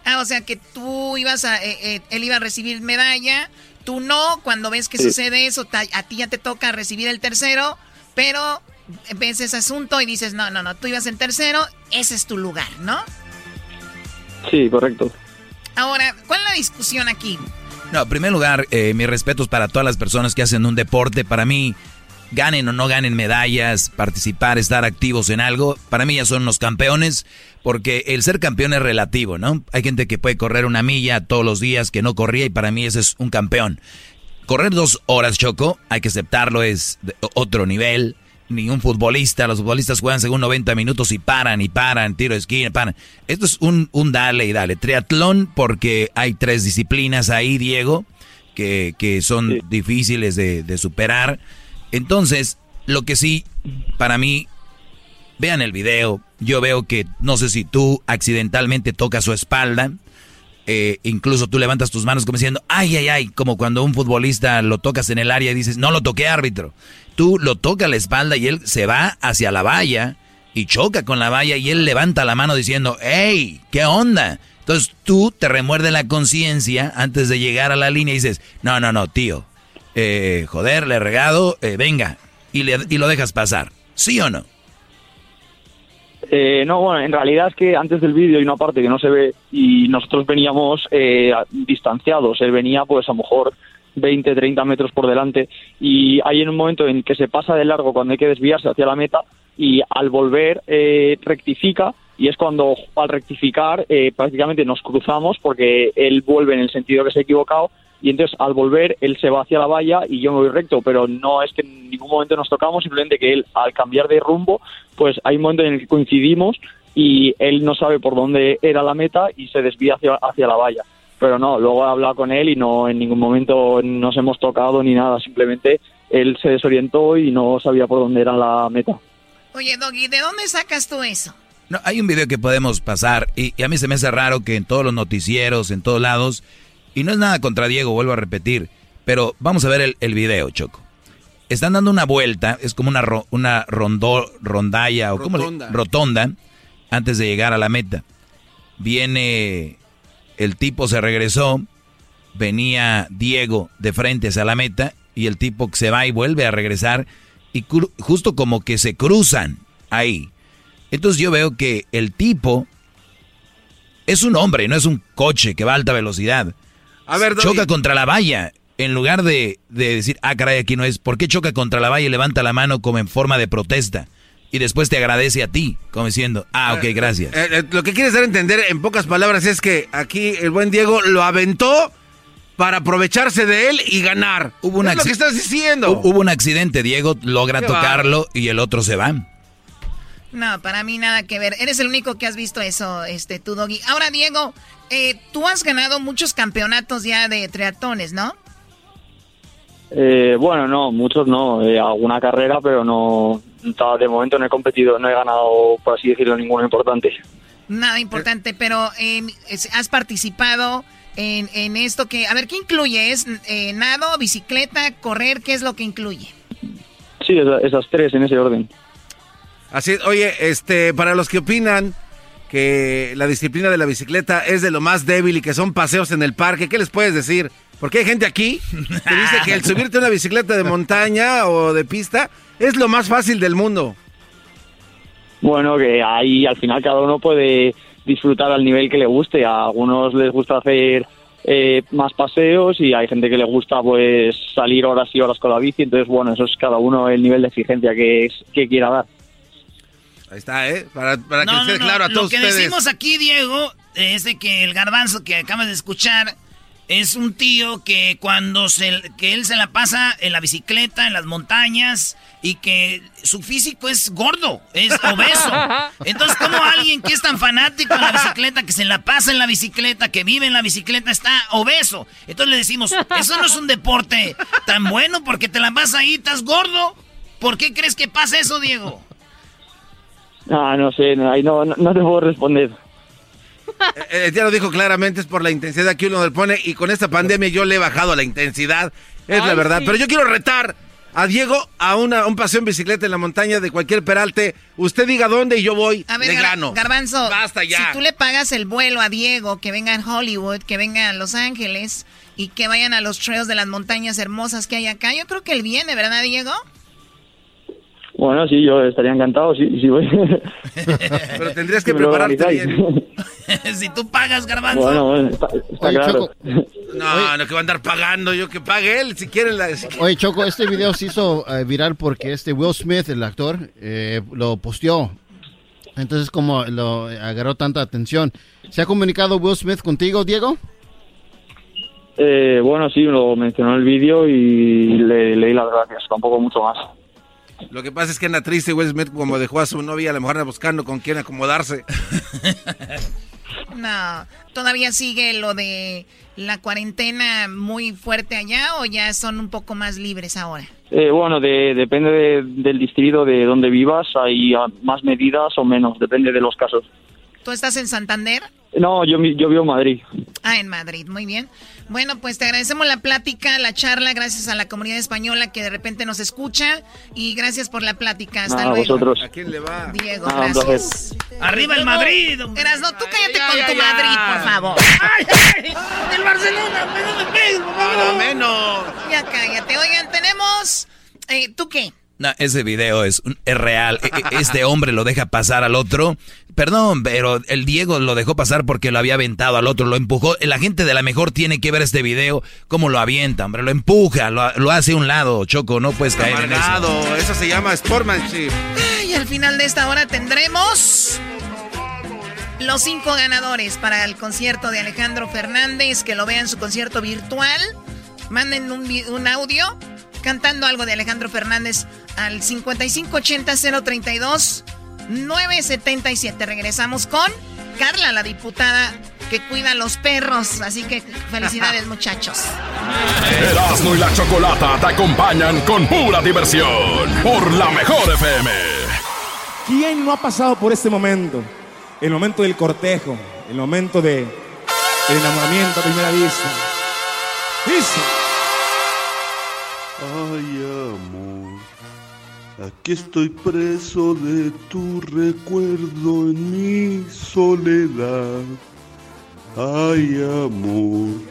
Ah, o sea que tú ibas a... Eh, él iba a recibir medalla, tú no. Cuando ves que sucede eso, a ti ya te toca recibir el tercero, pero ves ese asunto y dices, no, no, no, tú ibas en tercero, ese es tu lugar, ¿no? Sí, correcto. Ahora, ¿cuál es la discusión aquí? No, en primer lugar, eh, mis respetos para todas las personas que hacen un deporte. Para mí, ganen o no ganen medallas, participar, estar activos en algo, para mí ya son los campeones, porque el ser campeón es relativo, ¿no? Hay gente que puede correr una milla todos los días que no corría y para mí ese es un campeón. Correr dos horas, Choco, hay que aceptarlo, es otro nivel ni un futbolista. Los futbolistas juegan según 90 minutos y paran y paran, tiro de esquina, paran. Esto es un, un dale y dale. Triatlón porque hay tres disciplinas ahí, Diego, que, que son difíciles de, de superar. Entonces, lo que sí, para mí, vean el video. Yo veo que, no sé si tú accidentalmente tocas su espalda. Eh, incluso tú levantas tus manos como diciendo, ay, ay, ay, como cuando un futbolista lo tocas en el área y dices, no lo toqué árbitro tú lo toca la espalda y él se va hacia la valla y choca con la valla y él levanta la mano diciendo, hey, ¿qué onda? Entonces tú te remuerde la conciencia antes de llegar a la línea y dices, no, no, no, tío, eh, joder, le he regado, eh, venga, y, le, lo dejas pasar, ¿sí o no? Eh, no, bueno, en realidad es que antes del vídeo hay una parte que no se ve y nosotros veníamos eh, distanciados. Él venía, pues a lo mejor 20, 30 metros por delante y hay en un momento en que se pasa de largo cuando hay que desviarse hacia la meta y al volver eh, rectifica y es cuando al rectificar eh, prácticamente nos cruzamos porque él vuelve en el sentido que se ha equivocado y entonces al volver él se va hacia la valla y yo me voy recto, pero no es que en ningún momento nos tocamos, simplemente que él al cambiar de rumbo, pues hay un momento en el que coincidimos y él no sabe por dónde era la meta y se desvía hacia, hacia la valla pero no, luego he hablado con él y no en ningún momento nos hemos tocado ni nada, simplemente él se desorientó y no sabía por dónde era la meta. Oye, Doggy, ¿de dónde sacas tú eso? No, hay un video que podemos pasar y, a mí se me hace raro que en todos los noticieros, en todos lados, y no es nada contra Diego, vuelvo a repetir, pero vamos a ver el, el video, Choco. Están dando una vuelta, es como una, una rondo, rondalla o como rotonda antes de llegar a la meta. Viene el tipo se regresó, venía Diego de frente hacia la meta y el tipo se va y vuelve a regresar y justo como que se cruzan ahí. Entonces yo veo que el tipo es un hombre, no es un coche que va a alta velocidad. A ver, choca contra la valla. En lugar de, de decir, ah, caray, aquí no es, ¿por qué choca contra la valla y levanta la mano como en forma de protesta? y después te agradece a ti, como diciendo, ah, ok, gracias. Eh, eh, lo que quieres dar a entender en pocas palabras es que aquí el buen Diego lo aventó para aprovecharse de él y ganar. Hubo un es lo que estás diciendo. Hubo un accidente, Diego logra tocarlo y el otro se va. No, para mí nada que ver. Eres el único que has visto eso, este, tu doggy. Ahora, Diego, eh, tú has ganado muchos campeonatos ya de triatones, ¿no? bueno, no, muchos no. alguna carrera, pero no, de momento no he competido, no he ganado, por así decirlo, ninguno importante. Nada importante, pero has participado en, esto que, a ver, ¿qué incluye? ¿Es eh, nado, bicicleta, correr? ¿Qué es lo que incluye? Sí, esas, tres en ese orden. Así, oye, este, para los que opinan que la disciplina de la bicicleta es de lo más débil y que son paseos en el parque. ¿Qué les puedes decir? Porque hay gente aquí que dice que el subirte a una bicicleta de montaña o de pista es lo más fácil del mundo. Bueno, que ahí al final cada uno puede disfrutar al nivel que le guste. A algunos les gusta hacer eh, más paseos y hay gente que le gusta pues salir horas y horas con la bici. Entonces, bueno, eso es cada uno el nivel de exigencia que, es- que quiera dar. Ahí está, ¿eh? Para, para que No, esté no, claro a Lo todos que ustedes. decimos aquí, Diego, es de que el garbanzo que acabas de escuchar es un tío que cuando se, que él se la pasa en la bicicleta, en las montañas, y que su físico es gordo, es obeso. Entonces, ¿cómo alguien que es tan fanático de la bicicleta, que se la pasa en la bicicleta, que vive en la bicicleta, está obeso? Entonces le decimos, eso no es un deporte tan bueno porque te la pasas ahí, estás gordo. ¿Por qué crees que pasa eso, Diego? Ah, no sé, no, ahí no, no, te puedo responder. Eh, eh, ya lo dijo claramente, es por la intensidad que uno le pone y con esta pandemia yo le he bajado la intensidad, es la verdad. sí. Pero yo quiero retar a Diego a una, un paseo en bicicleta en la montaña de cualquier peralte. Usted diga dónde y yo voy A ver, de Gar- grano. Garbanzo, Basta ya. si tú le pagas el vuelo a Diego, que venga a Hollywood, que venga a Los Ángeles y que vayan a los trails de las montañas hermosas que hay acá, yo creo que él viene, ¿verdad, Diego? Bueno, sí, yo estaría encantado, sí, sí voy. Pero tendrías que prepararte bien. si tú pagas, garbanzo. Bueno, bueno, está, está Oye, claro. Choco. No, no que va a andar pagando, yo que pague él, si quiere. La, si- Oye, Choco, este video se hizo eh, viral porque este Will Smith, el actor, eh, lo posteó. Entonces, como lo agarró tanta atención. ¿Se ha comunicado Will Smith contigo, Diego? Eh, bueno, sí, lo mencionó en el vídeo y le leí las gracias, tampoco mucho más. Lo que pasa es que anda triste Will Smith como dejó a su novia, a lo mejor anda buscando con quién acomodarse. No, ¿todavía sigue lo de la cuarentena muy fuerte allá o ya son un poco más libres ahora? Eh, bueno, de- depende de- del distrito de donde vivas, hay ah, más medidas o menos, depende de los casos. ¿Tú estás en Santander? No, yo, mi- yo vivo en Madrid. Ah, en Madrid, muy bien. Bueno, pues te agradecemos la plática, la charla, gracias a la comunidad española que de repente nos escucha y gracias por la plática. Hasta Ah, luego. vosotros. ¿A quién le va? Diego, Ah, gracias. Arriba el Madrid. Erasno, tú cállate con tu. Madrid, por favor. ¡Ay, ay! ¡Del Barcelona! ¡No me pegues, por favor! No, no, menos. Ya cállate. Oigan, tenemos... eh, ¿Tú qué? No, ese video es, es real. E- e- Este hombre lo deja pasar al otro. Perdón, pero el Diego lo dejó pasar porque lo había aventado al otro, lo empujó. La gente de la mejor tiene que ver este video, cómo lo avienta, hombre, lo empuja, lo, lo hace a un lado, Choco, no puedes caer en eso. Eso se llama sportmanship. Y al final de esta hora tendremos los cinco ganadores para el concierto de Alejandro Fernández, que lo vean su concierto virtual. Manden un audio cantando algo de Alejandro Fernández al 5580-032-977. Regresamos con Carla, la diputada que cuida a los perros. Así que felicidades, muchachos. Erasmo y la Chocolata te acompañan con pura diversión por la mejor FM. ¿Quién no ha pasado por este momento? El momento del cortejo, el momento de el enamoramiento a primera vista. Dice. Ay, amor, aquí estoy preso de tu recuerdo en mi soledad. Ay, amor,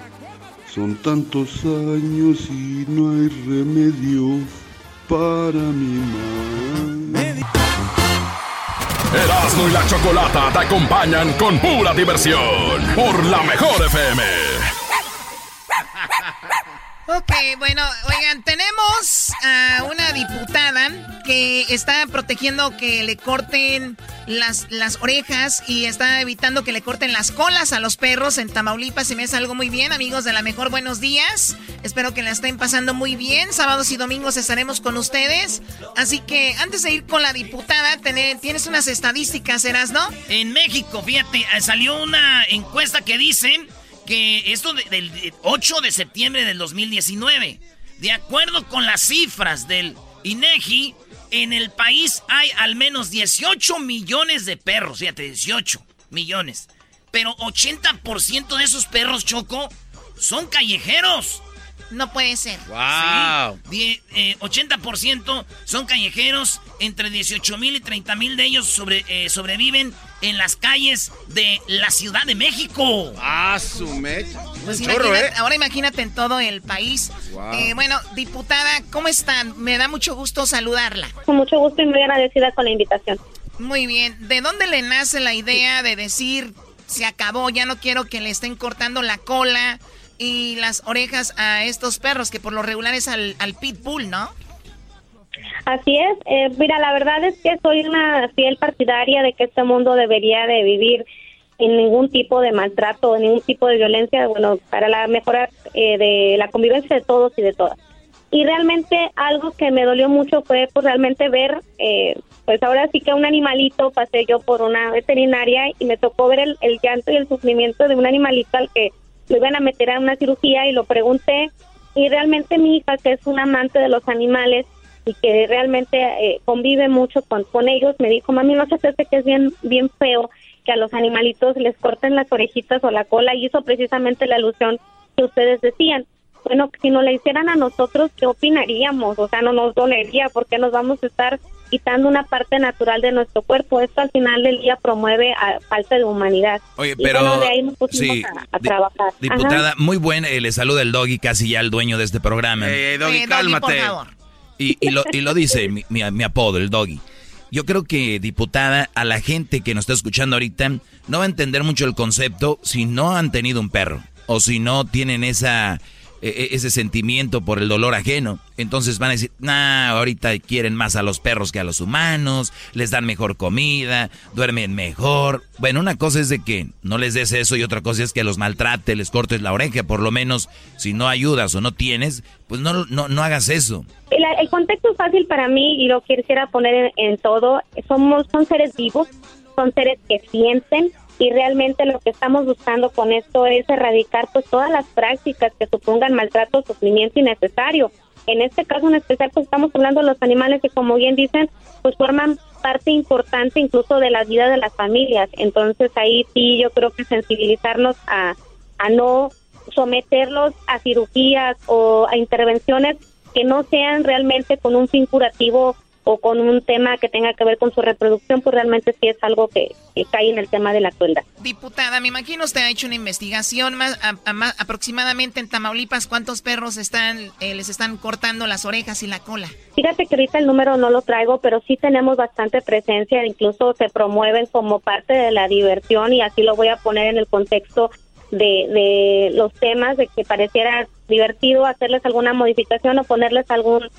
son tantos años y no hay remedio para mi mal. Erasmo y la Chocolata te acompañan con pura diversión por la mejor FM. Ok, bueno, oigan, tenemos a una diputada que está protegiendo que le corten las, las orejas y está evitando que le corten las colas a los perros en Tamaulipas. Se me hace algo muy bien, amigos de la mejor, buenos días. Espero que la estén pasando muy bien. Sábados y domingos estaremos con ustedes. Así que antes de ir con la diputada, tienes unas estadísticas, ¿eras, no? En México, fíjate, eh, salió una encuesta que dice que esto de- del eh, 8 de septiembre del 2019, de acuerdo con las cifras del INEGI, en el país hay al menos 18 millones de perros, fíjate, 18 millones. Pero 80% de esos perros, Choco, son callejeros. No puede ser. Wow. Sí, die- eh, 80% son callejeros, entre 18 mil y 30 mil de ellos sobre, eh, sobreviven en las calles de la Ciudad de México. Ah, su mecha. Pues ¿eh? Ahora imagínate en todo el país. Eh, bueno, diputada, ¿cómo están? Me da mucho gusto saludarla. Con mucho gusto y muy agradecida con la invitación. Muy bien. ¿De dónde le nace la idea de decir, se acabó, ya no quiero que le estén cortando la cola y las orejas a estos perros, que por lo regular es al, al pitbull, ¿no? Así es. Eh, mira, la verdad es que soy una fiel partidaria de que este mundo debería de vivir sin ningún tipo de maltrato, ningún tipo de violencia, bueno, para la mejora eh, de la convivencia de todos y de todas. Y realmente algo que me dolió mucho fue pues realmente ver, eh, pues ahora sí que un animalito, pasé yo por una veterinaria y me tocó ver el, el llanto y el sufrimiento de un animalito al que lo iban a meter a una cirugía y lo pregunté y realmente mi hija, que es un amante de los animales, y que realmente eh, convive mucho con, con ellos, me dijo, mami, no se hace que es bien, bien feo que a los animalitos les corten las orejitas o la cola, y hizo precisamente la alusión que ustedes decían. Bueno, si no la hicieran a nosotros, ¿qué opinaríamos? O sea, no nos dolería, porque nos vamos a estar quitando una parte natural de nuestro cuerpo. Esto al final del día promueve a falta de humanidad. Oye, pero de ahí nos pusimos a, trabajar. Diputada, muy buen, eh, le saluda el doggy, casi ya el dueño de este programa. Eh, doggy, cálmate. Y, lo, y lo dice mi, mi, apodo, el doggy. Yo creo que, diputada, a la gente que nos está escuchando ahorita no va a entender mucho el concepto si no han tenido un perro o si no tienen esa ese sentimiento por el dolor ajeno. Entonces van a decir, nah, ahorita quieren más a los perros que a los humanos, les dan mejor comida, duermen mejor. Bueno, una cosa es de que no les des eso y otra cosa es que los maltrate, les cortes la oreja, por lo menos si no ayudas o no tienes, pues no, no, no hagas eso. El, contexto fácil para mí y lo quisiera poner en, en todo. Somos, son seres vivos, son seres que sienten, y realmente lo que estamos buscando con esto es erradicar pues todas las prácticas que supongan maltrato sufrimiento innecesario. En este caso en especial pues estamos hablando de los animales que como bien dicen pues forman parte importante incluso de la vida de las familias. Entonces ahí sí yo creo que sensibilizarnos a, a no someterlos a cirugías o a intervenciones que no sean realmente con un fin curativo o con un tema que tenga que ver con su reproducción, pues realmente sí es algo que, cae en el tema de la crueldad. Diputada, me imagino usted ha hecho una investigación más, aproximadamente en Tamaulipas, ¿cuántos perros están eh, les están cortando las orejas y la cola? Fíjate que ahorita el número no lo traigo, pero sí tenemos bastante presencia, incluso se promueven como parte de la diversión y así lo voy a poner en el contexto de, de los temas, de que pareciera divertido hacerles alguna modificación o ponerles algún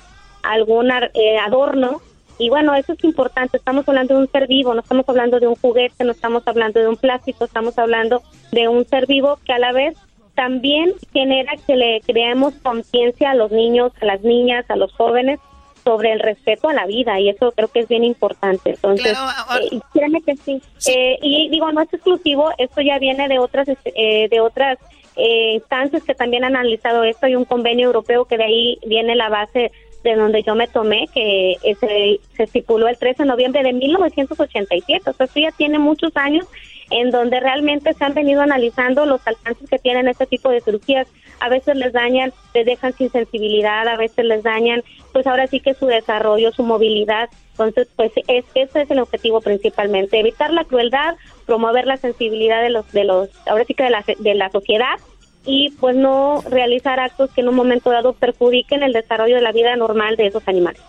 algún eh, adorno. Y bueno, eso es importante. Estamos hablando de un ser vivo, no estamos hablando de un juguete, no estamos hablando de un plástico, estamos hablando de un ser vivo que a la vez también genera que le creemos conciencia a los niños, a las niñas, a los jóvenes sobre el respeto a la vida y eso creo que es bien importante. Entonces, eh, créeme que sí. Eh, y digo, no es exclusivo, esto ya viene de otras eh, de otras instancias que también han analizado esto. Hay un convenio europeo que de ahí viene la base de donde yo me tomé, que se, se estipuló el 13 de noviembre de 1987. O sea, esto ya tiene muchos años en donde realmente se han venido analizando los alcances que tienen este tipo de cirugías. A veces les dañan, les dejan sin sensibilidad, a veces les dañan, pues ahora sí que su desarrollo, su movilidad. Entonces, pues es, ese es el objetivo principalmente, evitar la crueldad, promover la sensibilidad de los, de los, ahora sí que de la, de la sociedad y pues no realizar actos que en un momento dado perjudiquen el desarrollo de la vida normal de esos animales.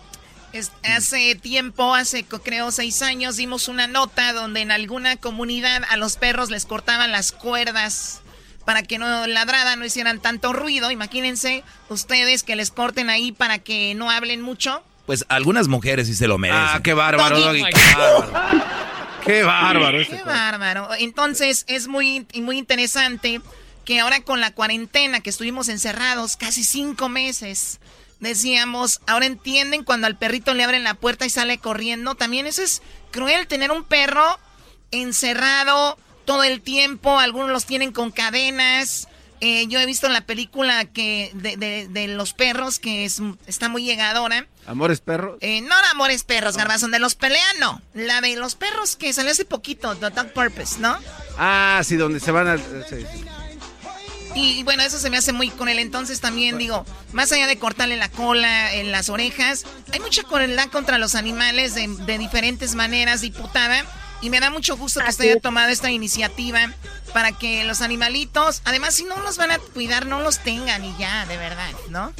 hace tiempo, hace creo seis años, dimos una nota donde en alguna comunidad a los perros les cortaban las cuerdas para que no ladraran, no hicieran tanto ruido. Imagínense ustedes que les corten ahí para que no hablen mucho. Pues algunas mujeres sí se lo merecen. Ah, qué bárbaro, Doggy. Qué bárbaro. Qué bárbaro. Qué bárbaro. Entonces es muy, muy interesante que ahora con la cuarentena, que estuvimos encerrados casi cinco meses, decíamos, ahora entienden cuando al perrito le abren la puerta y sale corriendo. También eso es cruel, tener un perro encerrado todo el tiempo. Algunos los tienen con cadenas. Eh, yo he visto la película que de, los perros que es, está muy llegadora. ¿Amores perros? Eh, no Amores perros, Garbanzo, de los pelean, no. La de los perros que salió hace poquito, The Dog Purpose, ¿no? Ah, sí, donde se van a... Y, bueno, eso se me hace muy con él. Entonces también digo, más allá de cortarle la cola, en las orejas, hay mucha crueldad contra los animales de, diferentes maneras, diputada. Y me da mucho gusto que usted haya tomado esta iniciativa para que los animalitos, además si no los van a cuidar, no los tengan y ya, de verdad, ¿no?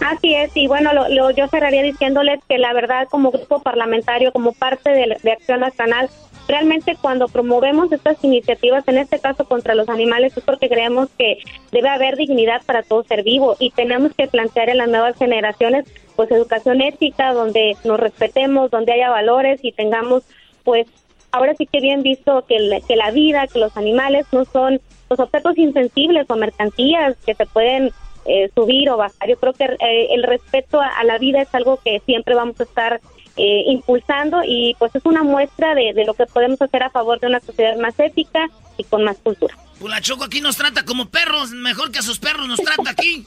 Así es, y bueno, lo, yo cerraría diciéndoles que la verdad como grupo parlamentario, como parte de, de Acción Nacional, realmente cuando promovemos estas iniciativas, en este caso contra los animales, es porque creemos que debe haber dignidad para todo ser vivo y tenemos que plantear en las nuevas generaciones pues educación ética, donde nos respetemos, donde haya valores y tengamos pues ahora sí que bien visto que, que la vida, que los animales no son los objetos insensibles o mercancías que se pueden eh, subir o bajar. Yo creo que eh, el respeto a, la vida es algo que siempre vamos a estar eh, impulsando y pues es una muestra de, de, lo que podemos hacer a favor de una sociedad más ética y con más cultura. Pues la Choco aquí nos trata como perros, mejor que a sus perros nos trata aquí.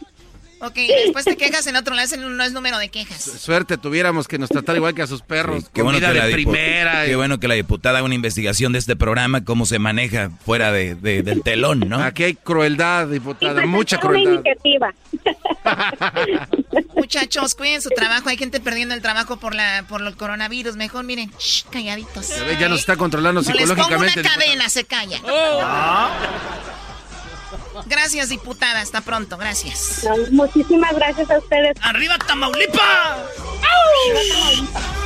Ok, después te quejas en otro lado, no es número de quejas. Suerte tuviéramos que nos tratara igual que a sus perros. qué bueno que la primera. Qué bueno que la diputada haga una investigación de este programa, cómo se maneja fuera de, del telón, ¿no? Aquí hay crueldad, diputada, pues, mucha crueldad. iniciativa. Muchachos, cuiden su trabajo. Hay gente perdiendo el trabajo por la por el coronavirus. Mejor miren, calladitos. Ya, nos está controlando psicológicamente. Les pongo una cadena, se calla. Oh. Gracias, diputada. Hasta pronto. Gracias. muchísimas gracias a ustedes. ¡Arriba, Tamaulipa!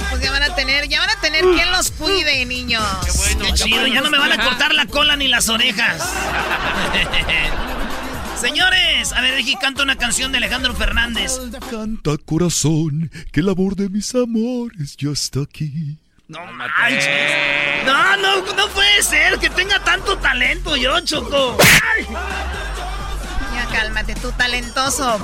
Pues ya van a tener, ya van a tener quien los cuide, niños. Qué bueno, chido. Ya no me van a cortar la cola ni las orejas. Señores, a ver, aquí canta una canción de Alejandro Fernández. Canta corazón, que el amor de mis amores ya está aquí. No No, no, no puede ser que tenga tanto talento yo, Choco. Ya cálmate, tú talentoso.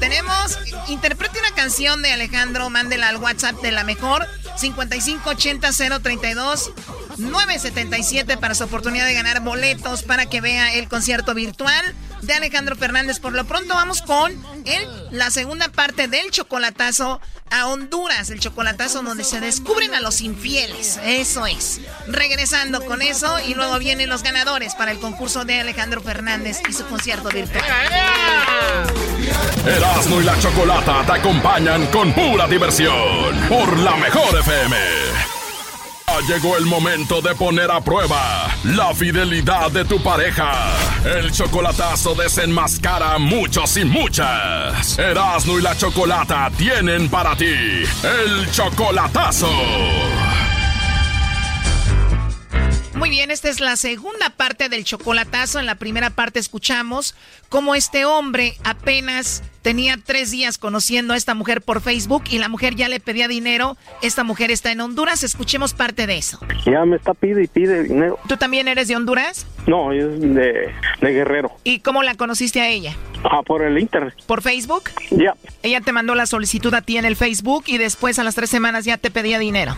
Tenemos, interprete una canción de Alejandro, mándela al WhatsApp de la mejor 5580 032 977 para su oportunidad de ganar boletos para que vea el concierto virtual de Alejandro Fernández. Por lo pronto vamos con el, la segunda parte del chocolatazo a Honduras, el chocolatazo donde se descubren a los infieles. Eso es. Regresando con eso y luego vienen los ganadores para el concurso de Alejandro Fernández y su concierto virtual. Erasmo y la Chocolata te acompañan con pura diversión por la mejor FM. Llegó el momento de poner a prueba la fidelidad de tu pareja. El chocolatazo desenmascara muchos y muchas. Erasmo y la Chocolata tienen para ti el chocolatazo. Muy bien, esta es la segunda parte del chocolatazo. En la primera parte escuchamos cómo este hombre apenas tenía tres días conociendo a esta mujer por Facebook y la mujer ya le pedía dinero. Esta mujer está en Honduras. Escuchemos parte de eso. Ya me está pide y pide dinero. ¿Tú también eres de Honduras? No, yo es de, de Guerrero. ¿Y cómo la conociste a ella? Ah, por el internet. ¿Por Facebook? Ya. Ella te mandó la solicitud a ti en el Facebook y después a las tres semanas ya te pedía dinero.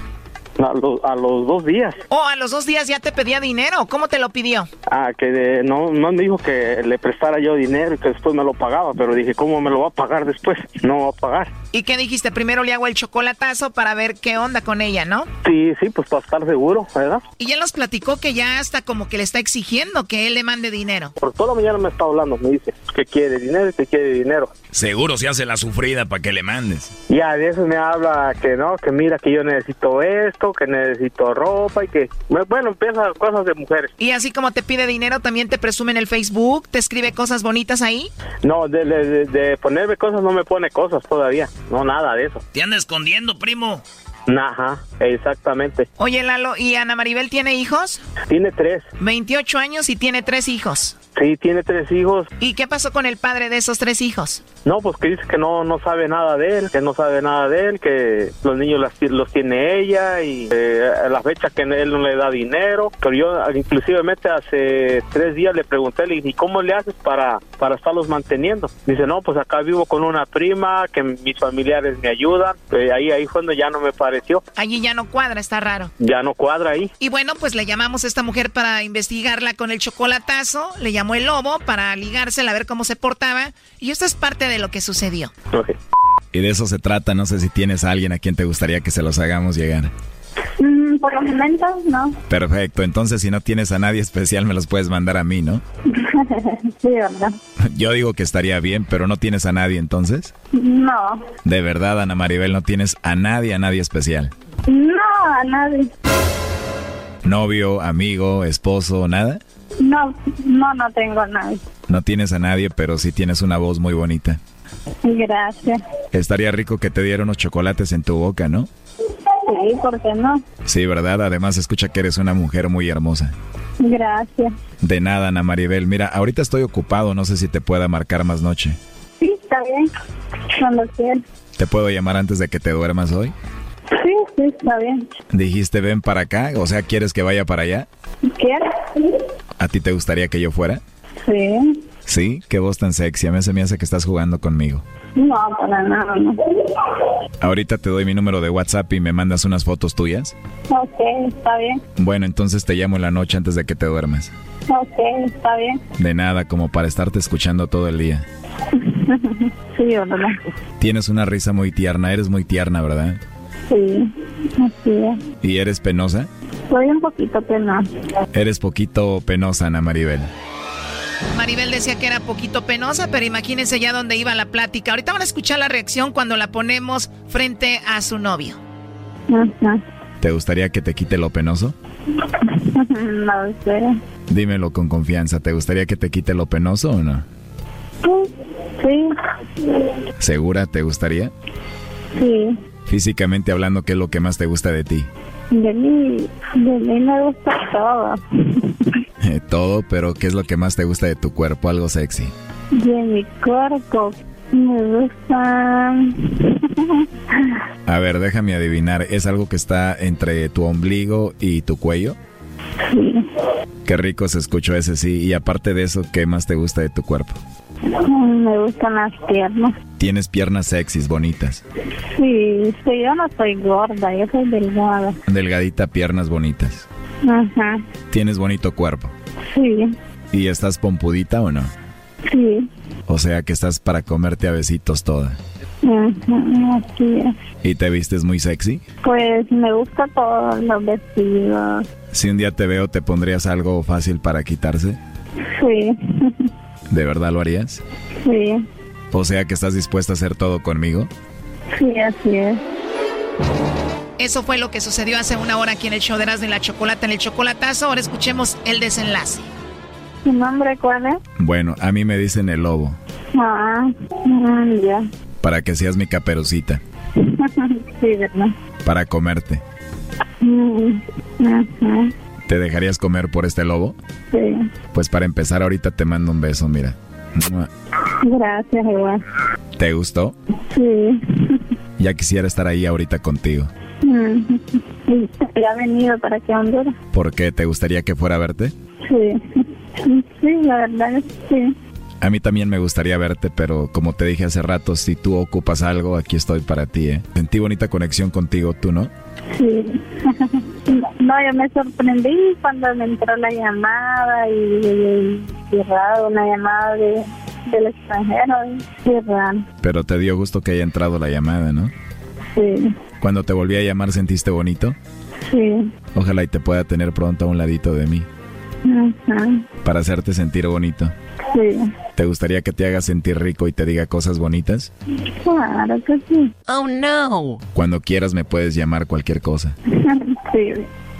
A, a, los dos días. Oh, a los dos días ya te pedía dinero. ¿Cómo te lo pidió? Ah, que no, no me dijo que le prestara yo dinero y que después me lo pagaba, pero dije, ¿cómo me lo va a pagar después? No va a pagar. ¿Y qué dijiste? Primero le hago el chocolatazo para ver qué onda con ella, ¿no? Sí, sí, pues para estar seguro, ¿verdad? Y ya nos platicó que ya hasta como que le está exigiendo que él le mande dinero. Por toda la mañana me está hablando, me dice que quiere dinero y que quiere dinero. Seguro se hace la sufrida para que le mandes. Ya, a veces me habla que no, que mira que yo necesito esto, que necesito ropa y que... Bueno, empieza cosas de mujeres. ¿Y así como te pide dinero, también te presume en el Facebook? ¿Te escribe cosas bonitas ahí? No, de, de, de ponerme cosas no me pone cosas todavía. No, nada de eso. Te anda escondiendo, primo. Ajá, exactamente. Oye, Lalo, ¿y Ana Maribel tiene hijos? Tiene tres. 28 años y tiene tres hijos. Sí, tiene tres hijos. ¿Y qué pasó con el padre de esos tres hijos? No, pues que dice que no, no sabe nada de él, que no sabe nada de él, que los niños los tiene ella y eh, a la fecha que él no le da dinero. Pero yo inclusivemente hace tres días le pregunté, le dije, ¿y cómo le haces para, para estarlos manteniendo? Dice, no, pues acá vivo con una prima, que mis familiares me ayudan. Eh, ahí, ahí fue donde ya no me Allí ya no cuadra, está raro. Ya no cuadra ahí. Y bueno, pues le llamamos a esta mujer para investigarla con el chocolatazo, le llamó el lobo para ligársela a ver cómo se portaba. Y esto es parte de lo que sucedió. Y de eso se trata. No sé si tienes a alguien a quien te gustaría que se los hagamos llegar. Mm, por los momentos, no. Perfecto. Entonces, si no tienes a nadie especial, me los puedes mandar a mí, ¿no? sí, ¿verdad? Yo digo que estaría bien, pero ¿no tienes a nadie entonces? No. De verdad, Ana Maribel, ¿no tienes a nadie, a nadie especial? No, a nadie. ¿Novio, amigo, esposo, nada? No, no, no tengo nada. No tienes a nadie, pero sí tienes una voz muy bonita. Gracias. Estaría rico que te diera unos chocolates en tu boca, ¿no? Sí, ¿por qué no? Sí, ¿verdad? Además, escucha que eres una mujer muy hermosa. Gracias. De nada, Ana Maribel. Mira, ahorita estoy ocupado, no sé si te pueda marcar más noche. Sí, está bien. Cuando quieras. ¿Te puedo llamar antes de que te duermas hoy? Sí, sí, está bien. Dijiste ven para acá, o sea, ¿quieres que vaya para allá? ¿Quieres? ¿A ti te gustaría que yo fuera? Sí. Sí, qué voz tan sexy. A mí se me hace que estás jugando conmigo. No, para nada, no. Ahorita te doy mi número de WhatsApp y me mandas unas fotos tuyas. Ok, está bien. Bueno, entonces te llamo en la noche antes de que te duermas. Ok, está bien. De nada, como para estarte escuchando todo el día. sí, ¿verdad? Tienes una risa muy tierna, eres muy tierna, ¿verdad? Sí, así es. ¿Y eres penosa? Soy un poquito penosa. Eres poquito penosa, Ana Maribel. Maribel decía que era poquito penosa, pero imagínense ya dónde iba la plática. Ahorita van a escuchar la reacción cuando la ponemos frente a su novio. ¿Te gustaría que te quite lo penoso? no sé. Dímelo con confianza. ¿Te gustaría que te quite lo penoso o no? Sí. ¿Segura te gustaría? Sí. Físicamente hablando, ¿qué es lo que más te gusta de ti? De mí, de mí me gusta todo. Eh, todo, pero ¿qué es lo que más te gusta de tu cuerpo? Algo sexy. De mi cuerpo me gusta... A ver, déjame adivinar. ¿Es algo que está entre tu ombligo y tu cuello? Sí. Qué rico se escuchó ese sí. Y aparte de eso, ¿qué más te gusta de tu cuerpo? Me gustan las piernas. Tienes piernas sexys, bonitas. Sí, sí, yo no soy gorda, yo soy delgada. Delgadita, piernas bonitas. Ajá. Tienes bonito cuerpo. Sí, ¿Y estás pompudita o no? sí. O sea que estás para comerte a besitos toda. Ajá, así es. ¿Y te vistes muy sexy? Pues me gusta todos los vestidos. Si un día te veo, ¿te pondrías algo fácil para quitarse? Sí, ¿De verdad lo harías? sí, O sea que estás dispuesta a hacer todo conmigo. sí, así es. Eso fue lo que sucedió hace una hora aquí en el show de Erasmo y la Chocolata en el Chocolatazo. Ahora escuchemos el desenlace. ¿Tu nombre cuál es? Bueno, a mí me dicen el lobo, Ah, mm, ya. para que seas mi caperucita, sí, ¿verdad? para comerte. Mm, ¿Te dejarías comer por este lobo? sí. Pues para empezar ahorita te mando un beso, mira. Gracias, igual. ¿Te gustó? Sí. Ya quisiera estar ahí ahorita contigo. Mm, ¿Y ya ha venido para aquí a Honduras? ¿Por qué? ¿Te gustaría que fuera a verte? Sí. Sí, la verdad es que sí. A mí también me gustaría verte, pero como te dije hace rato, si tú ocupas algo, aquí estoy para ti, ¿eh? Sentí bonita conexión contigo, ¿tú no? Sí. No, yo me sorprendí cuando me entró la llamada y, y, y raro, una llamada de, del extranjero. Qué raro. Pero te dio gusto que haya entrado la llamada, ¿no? Sí, Cuando te volví a llamar, ¿sentiste bonito? sí. Ojalá y te pueda tener pronto a un ladito de mí, Ajá, para hacerte sentir bonito. sí. ¿Te gustaría que te haga sentir rico y te diga cosas bonitas? Claro que sí. Oh no. Cuando quieras me puedes llamar cualquier cosa. Sí.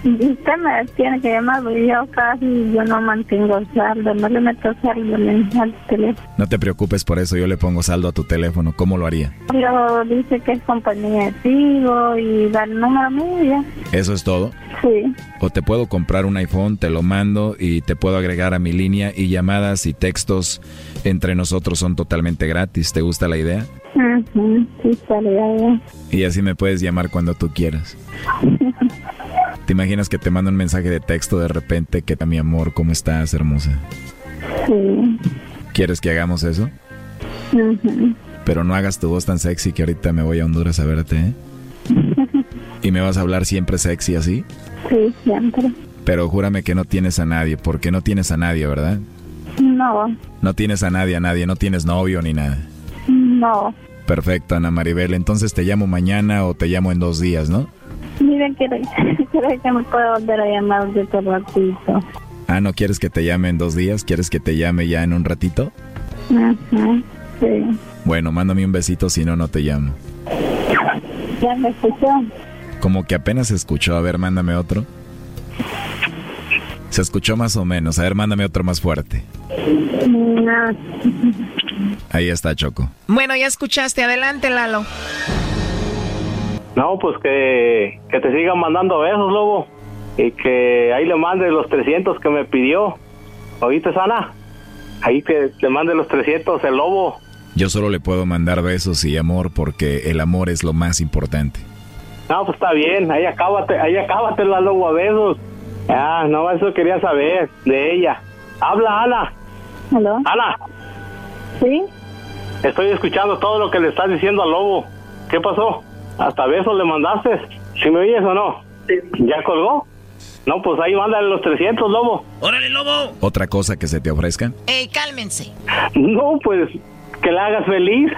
Usted me tiene que llamar, yo casi yo no mantengo saldo, no le meto saldo en al teléfono. No te preocupes por eso, yo le pongo saldo a tu teléfono. ¿Cómo lo haría? Pero dice que es compañía de Tigo y da el número mío. ¿Eso es todo? Sí. O te puedo comprar un iPhone, te lo mando y te puedo agregar a mi línea y llamadas y textos entre nosotros son totalmente gratis. ¿Te gusta la idea? Ujú, Sí, estaría bien. Y así me puedes llamar cuando tú quieras. ¿Te imaginas que te mando un mensaje de texto de repente que mi amor, ¿cómo estás, hermosa? Sí. ¿Quieres que hagamos eso? Ujú. Pero no hagas tu voz tan sexy que ahorita me voy a Honduras a verte, ¿eh? ¿Y me vas a hablar siempre sexy así? Sí, siempre. Pero júrame que no tienes a nadie, porque no tienes a nadie, ¿verdad? No, No tienes a nadie, a nadie, no tienes novio ni nada. no. Perfecto, Ana Maribel. Entonces te llamo mañana o te llamo en dos días, ¿no? Miren, quiero, quiero que me pueda volver a llamar de otro ratito. Ah, ¿no quieres que te llame en dos días? ¿Quieres que te llame ya en un ratito? Ajá, sí. Bueno, mándame un besito, si no, no te llamo. ¿Ya me escuchó? Como que apenas escuchó. A ver, mándame otro. Se escuchó más o menos. A ver, mándame otro más fuerte. Ahí está, Choco. Bueno, ya escuchaste. Adelante, Lalo. No, pues que, que te sigan mandando besos, lobo. Y que ahí le mande los 300 que me pidió. ¿Oíste, Sana? Ahí que le mande los 300 el lobo. Yo solo le puedo mandar besos y amor porque el amor es lo más importante. No, pues está bien. Ahí acábate, ahí acábate la lobo a besos. Ah, no, eso quería saber de ella. Habla, Ana. ¿Aló? Ana. ¿Sí? Estoy escuchando todo lo que le estás diciendo al lobo. ¿Qué pasó? ¿Hasta besos le mandaste? ¿Si me oyes o no? ¿Ya colgó? No, pues ahí mándale los 300, lobo. ¡Órale, lobo! ¿Otra cosa que se te ofrezca? Ey, cálmense. No, pues que la hagas feliz.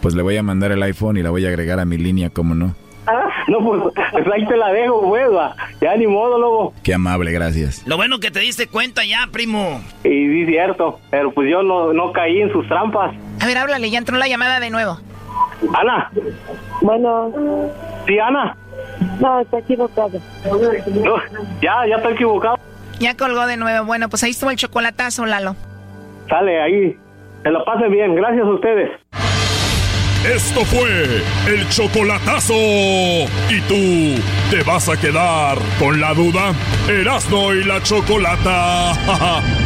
Pues le voy a mandar el iPhone y la voy a agregar a mi línea, ¿cómo no? Ah, no, pues, pues ahí te la dejo, pues, va. Ya ni modo, lobo. Qué amable, gracias. Lo bueno que te diste cuenta ya, primo. Y sí, cierto. Pero pues yo no, no caí en sus trampas. A ver, háblale, ya entró la llamada de nuevo. Ana. Bueno. Sí, Ana. No, está equivocado. No, ya, ya está equivocado. Ya colgó de nuevo. Bueno, pues ahí estuvo el chocolatazo, Lalo. Sale ahí. Se lo pasen bien. Gracias a ustedes. Esto fue el chocolatazo. ¿Y tú te vas a quedar con la duda? Erasno y la chocolata.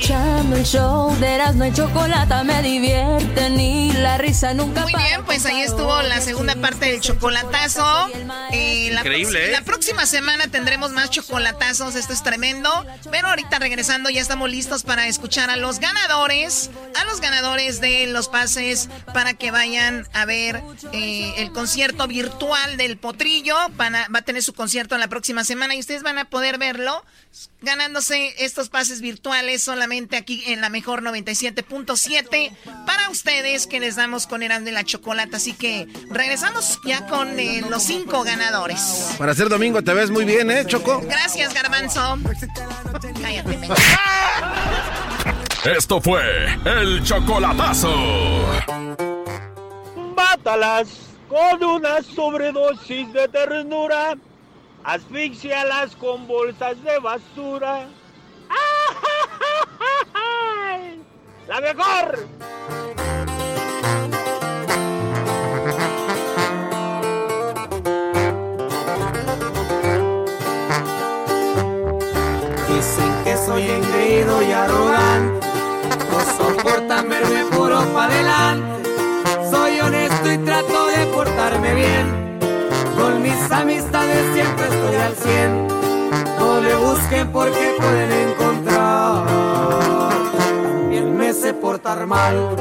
Escuchando el show de Erasmo y Chocolata me divierte ni la risa nunca Muy bien, pues ahí estuvo la segunda parte del chocolatazo. Eh, la Increíble, ¿eh? La próxima semana tendremos más chocolatazos, esto es tremendo. Pero ahorita regresando ya estamos listos para escuchar a los ganadores, a los ganadores de los pases para que vayan a ver eh, el concierto virtual del Potrillo. Van a- va a tener su concierto la próxima semana y ustedes van a poder verlo ganándose estos pases virtuales solamente aquí en la mejor 97.7 para ustedes que les damos con Erasmo y la Chocolata. Así que regresamos ya con eh, los cinco ganadores. Para ser domingo te ves muy bien, ¿eh, Choco? Gracias, Garbanzo. Cállate. Esto fue el chocolatazo. Mátalas con una sobredosis de ternura. Asfixialas con bolsas de basura. ¡Ay! ¡La mejor! Dicen que soy engreído y arrogante, no soportan verme puro pa' adelante. Soy honesto y trato de portarme bien, con mis amistades siempre estoy al cien. No le busquen porque pueden encontrar, también me sé portar mal.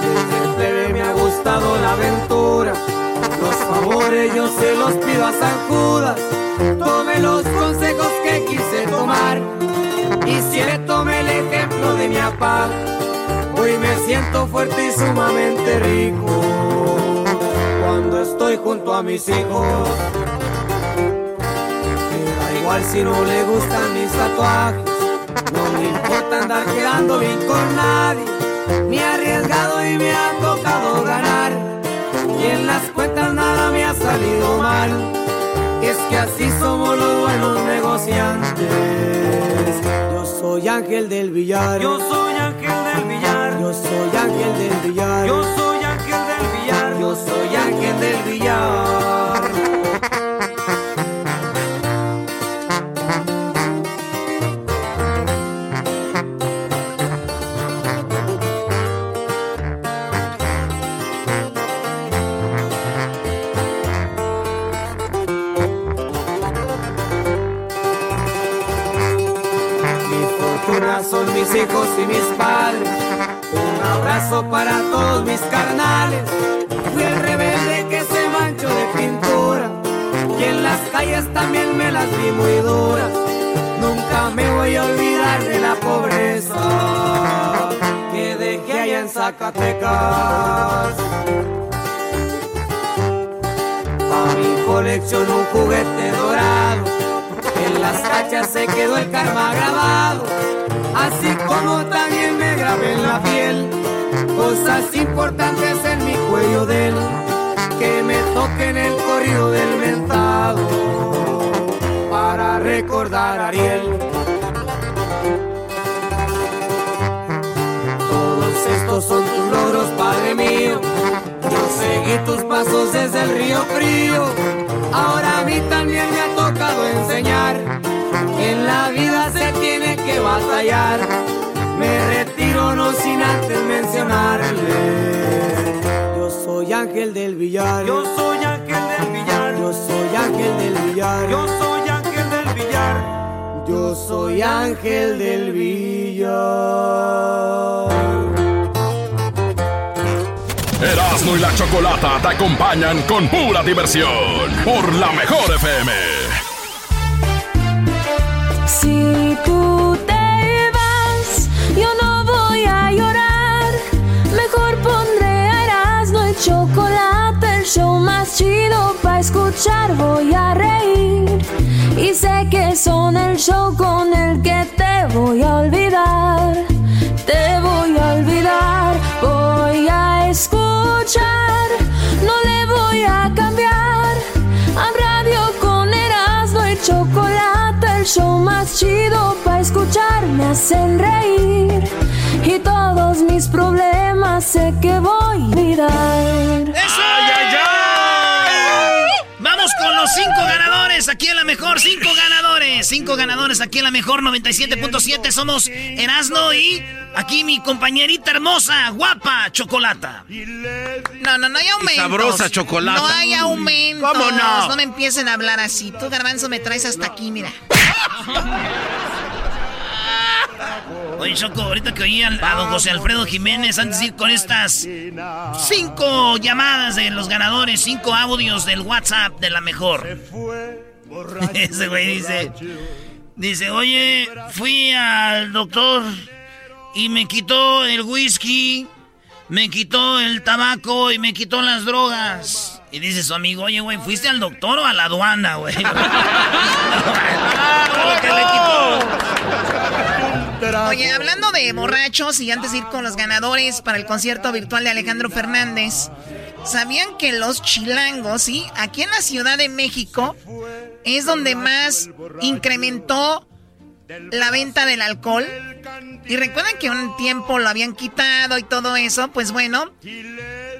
Desde plebe me ha gustado la aventura. Los favores yo se los pido a San Judas. Tome los consejos que quise tomar. Y si le tomé el ejemplo de mi papá, hoy me siento fuerte y sumamente rico. Cuando estoy junto a mis hijos, si no le gustan mis tatuajes. No me importa andar quedando bien con nadie. Me he arriesgado y me ha tocado ganar. Y en las cuentas nada me ha salido mal. Es que así somos los buenos negociantes. Yo soy ángel del billar. Yo soy ángel del billar. Yo soy ángel del billar. Yo soy ángel del billar. Yo soy ángel del billar. Hijos y mis padres. Un abrazo para todos mis carnales. Fui el rebelde que se manchó de pintura. Y en las calles también me las vi muy duras. Nunca me voy a olvidar de la pobreza que dejé allá en Zacatecas. A mi colección un juguete dorado. En las cachas se quedó el karma grabado. Así como también me grabé en la piel cosas importantes en mi cuello de él. que me toquen el corrido del mentado para recordar a Ariel. Todos estos son tus logros, Padre mío. Yo seguí tus pasos desde el río frío. Ahora a mí también me ha tocado enseñar que batallar. Me retiro no sin antes mencionarle. Yo soy ángel del billar. Yo soy ángel del billar. Yo soy ángel del billar. Yo soy ángel del billar. Yo soy ángel del billar. Erasmo y la Chocolata te acompañan con pura diversión por la mejor FM. Si escuchar. Voy a reír y sé que son el show con el que te voy a olvidar. Te voy a olvidar, voy a escuchar, no le voy a cambiar. A radio con Erasmo y chocolate, el show más chido para escuchar, me hacen reír. Y todos mis problemas sé que voy a olvidar. ¡Eso! Vamos con los cinco ganadores aquí en la mejor. Cinco ganadores. Cinco ganadores aquí en la mejor 97.7. Somos Erasno y aquí mi compañerita hermosa, guapa, Chocolata. No, no, no hay aumentos. sabrosa chocolata. No hay aumentos. ¿Cómo no? No me empiecen a hablar así. Tú, garbanzo, me traes hasta aquí, mira. Oye, Choco, ahorita que oí al- a, don José Alfredo Jiménez antes de ir con estas cinco llamadas de los ganadores, cinco audios del WhatsApp de la mejor. Ese güey dice, dice, oye, fui al doctor y me quitó el whisky, me quitó el tabaco y me quitó las drogas. Y dice su amigo, oye, güey, ¿fuiste al doctor o a la aduana, güey? Todo lo que Oye, hablando de borrachos y antes de ir con los ganadores para el concierto virtual de Alejandro Fernández, ¿sabían que los chilangos, sí, aquí en la Ciudad de México es donde más incrementó la venta del alcohol? Y recuerdan que un tiempo lo habían quitado y todo eso, pues bueno,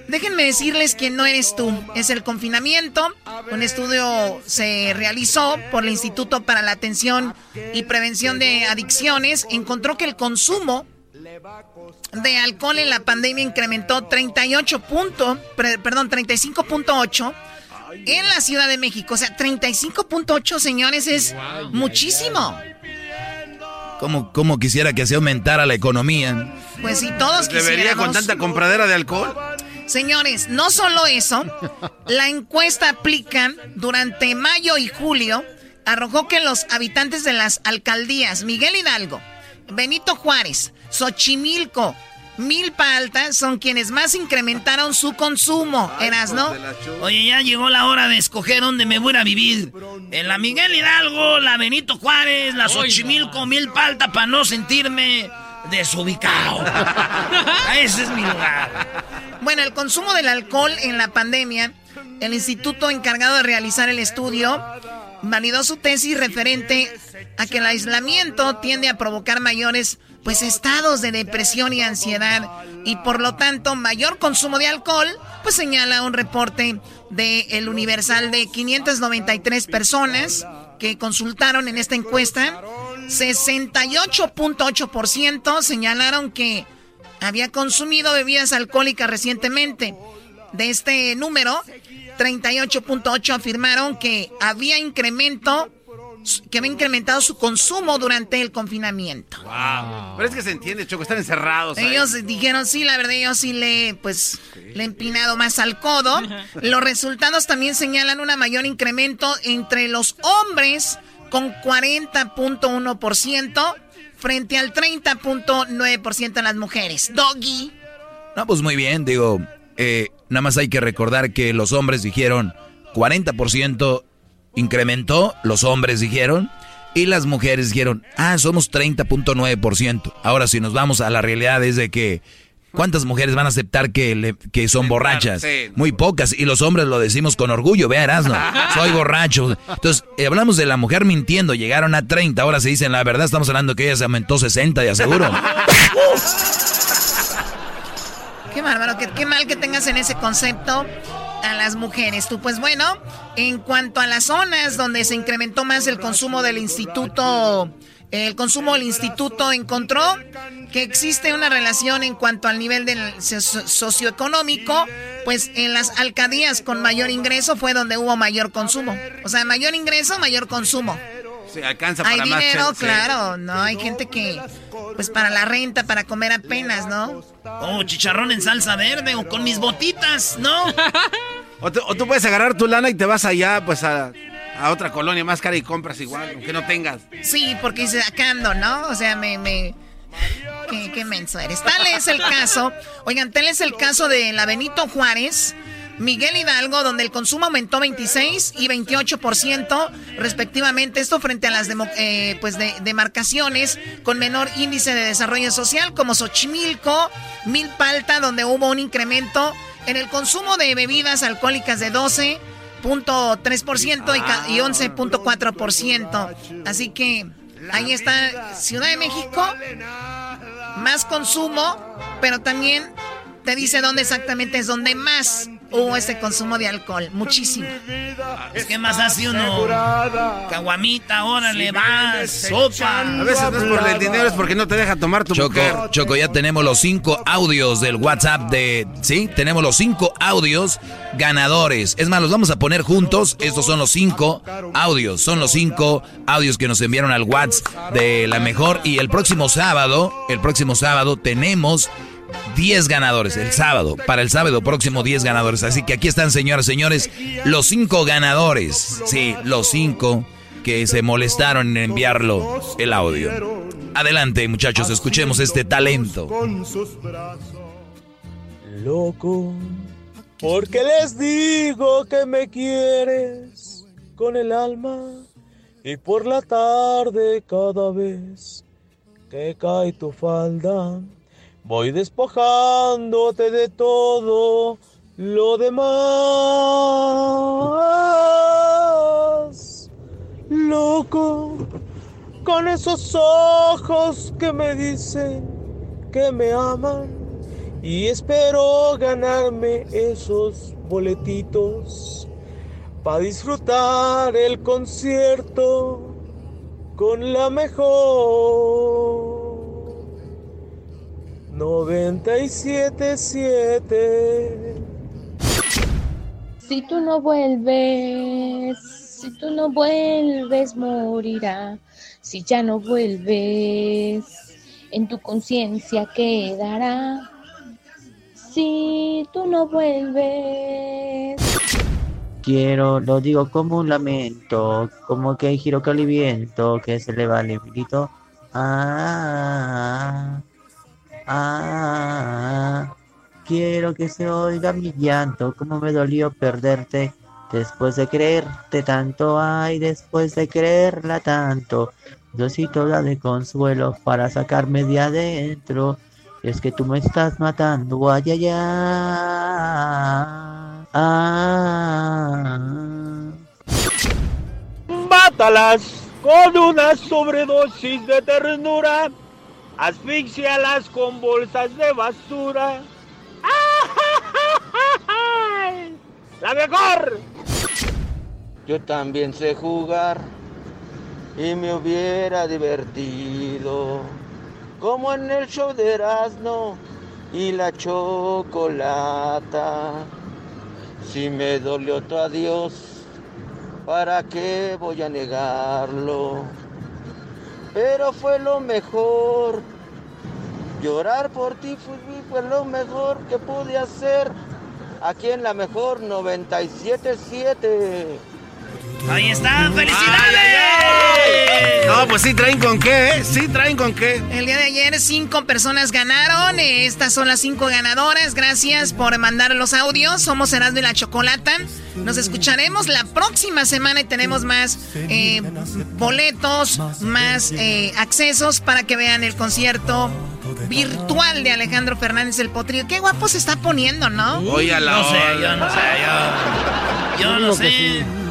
déjenme decirles que no eres tú, es el confinamiento. Un estudio se realizó por el Instituto para la Atención y Prevención de Adicciones, encontró que el consumo de alcohol en la pandemia incrementó 38 punto, pre- perdón, 35.8 en la Ciudad de México. O sea, 35.8, señores, es muchísimo. Como, como quisiera que se aumentara la economía. Pues si todos Debería con quisiéramos. tanta compradera de alcohol. Señores, no solo eso, la encuesta aplican durante mayo y julio arrojó que los habitantes de las alcaldías Miguel Hidalgo, Benito Juárez, Xochimilco, Milpa Alta son quienes más incrementaron su consumo, ¿no? Oye, ya llegó la hora de escoger dónde me voy a vivir. En la Miguel Hidalgo, la Benito Juárez, la Xochimilco, Mil Palta, para no sentirme desubicado. Ese es mi lugar. Bueno, el consumo del alcohol en la pandemia, el instituto encargado de realizar el estudio validó su tesis referente a que el aislamiento tiende a provocar mayores pues estados de depresión y ansiedad y por lo tanto mayor consumo de alcohol, pues señala un reporte de El Universal de 593 personas que consultaron en esta encuesta, 68.8% señalaron que había consumido bebidas alcohólicas recientemente. De este número, 38.8 afirmaron que había incremento que había incrementado su consumo durante el confinamiento. Pero es que se entiende, Choco, están encerrados. ahí. Ellos dijeron, sí, la verdad, yo sí le, pues, le he empinado más al codo. Los resultados también señalan un mayor incremento entre los hombres con 40.1% frente al 30.9% en las mujeres. Doggy. No, pues muy bien, digo, eh, nada más hay que recordar que los hombres dijeron 40% incrementó, los hombres dijeron, y las mujeres dijeron, ah, somos 30.9%. Ahora, si nos vamos a la realidad es de que ¿Cuántas mujeres van a aceptar que, le- que son borrachas? Muy pocas. Y los hombres lo decimos con orgullo. Vea, Erasmo, soy borracho. Entonces, eh, hablamos de la mujer mintiendo. Llegaron a 30, ahora se dicen la verdad. Estamos hablando que ella se aumentó 60, de aseguro. Qué bárbaro, qué, qué mal que tengas en ese concepto a las mujeres. Tú, pues bueno, en cuanto a las zonas donde se incrementó más el consumo del instituto, el consumo del instituto encontró que existe una relación en cuanto al nivel del socioeconómico, pues en las alcaldías con mayor ingreso fue donde hubo mayor consumo. O sea, mayor ingreso, mayor consumo. Se alcanza Hay para más. dinero, claro, no hay gente que, pues para la renta, para comer apenas, ¿no? Oh, chicharrón en salsa verde o con mis botitas, ¿no? O, tú- o tú puedes agarrar tu lana y te vas allá, pues a, a otra colonia más cara y compras igual, aunque no tengas. Sí, porque dice acá ¿no? O sea, me, me, qué, qué menso eres. Tal es el caso, oigan, tal es el caso de la Benito Juárez, Miguel Hidalgo, donde el consumo aumentó 26 y 28% respectivamente. Esto frente a las demo- eh, pues de, demarcaciones con menor índice de desarrollo social, como Xochimilco, Milpalta, donde hubo un incremento en el consumo de bebidas alcohólicas de 12.3% y, y 11.4%. Así que ahí está Ciudad de México, más consumo, pero también te dice dónde exactamente es donde más hubo ese consumo de alcohol. Muchísimo. Es que más hace uno. Caguamita, órale, vas, sopa. A veces no es por el dinero, es porque no te deja tomar tu mujer. Choco, Choco, ya tenemos los cinco audios del WhatsApp de... Sí, tenemos los cinco audios ganadores. Es más, los vamos a poner juntos. Estos son los cinco audios. Son los cinco audios que nos enviaron al WhatsApp de la mejor. Y el próximo sábado, el próximo sábado tenemos 10 ganadores. El sábado, para el sábado próximo 10 ganadores. Así que aquí están, señoras y señores, los cinco ganadores. Sí, los cinco que se molestaron en enviarlo el audio. Adelante, muchachos, escuchemos este talento. Loco, porque les digo que me quieres con el alma y por la tarde cada vez que cae tu falda voy despojándote de todo lo demás. Loco, con esos ojos que me dicen que me aman y espero ganarme esos boletitos para disfrutar el concierto con la mejor 977 Si tú no vuelves, si tú no vuelves, morirá. Si ya no vuelves, en tu conciencia quedará. Si tú no vuelves. Quiero, lo digo como un lamento, como que hay giro caliviento, que se le va el infinito. Ah, ah, quiero que se oiga mi llanto, como me dolió perderte. Después de creerte tanto, ay, después de creerla tanto, Diosito la de consuelo para sacarme de adentro. Es que tú me estás matando, ay, ay, ay. Ah. Mátalas con una sobredosis de ternura. Asfixialas con bolsas de basura. ¡Ay! ¡La mejor! Yo también sé jugar y me hubiera divertido, como en el show de Erasmo y la chocolata. Si me dolió tu adiós, ¿para qué voy a negarlo? Pero fue lo mejor. Llorar por ti fue, fue lo mejor que pude hacer. Aquí en la mejor 977. Ahí está, felicidades. No, pues sí traen con qué, ¿eh? Sí traen con qué. El día de ayer cinco personas ganaron. Estas son las cinco ganadoras. Gracias por mandar los audios. Somos Erasmo y la Chocolata. Nos escucharemos la próxima semana y tenemos más eh, boletos, más eh, accesos para que vean el concierto virtual de Alejandro Fernández el Potrillo. Qué guapo se está poniendo, ¿no? Oye, la No sé, yo no sé, yo. Yo no sé.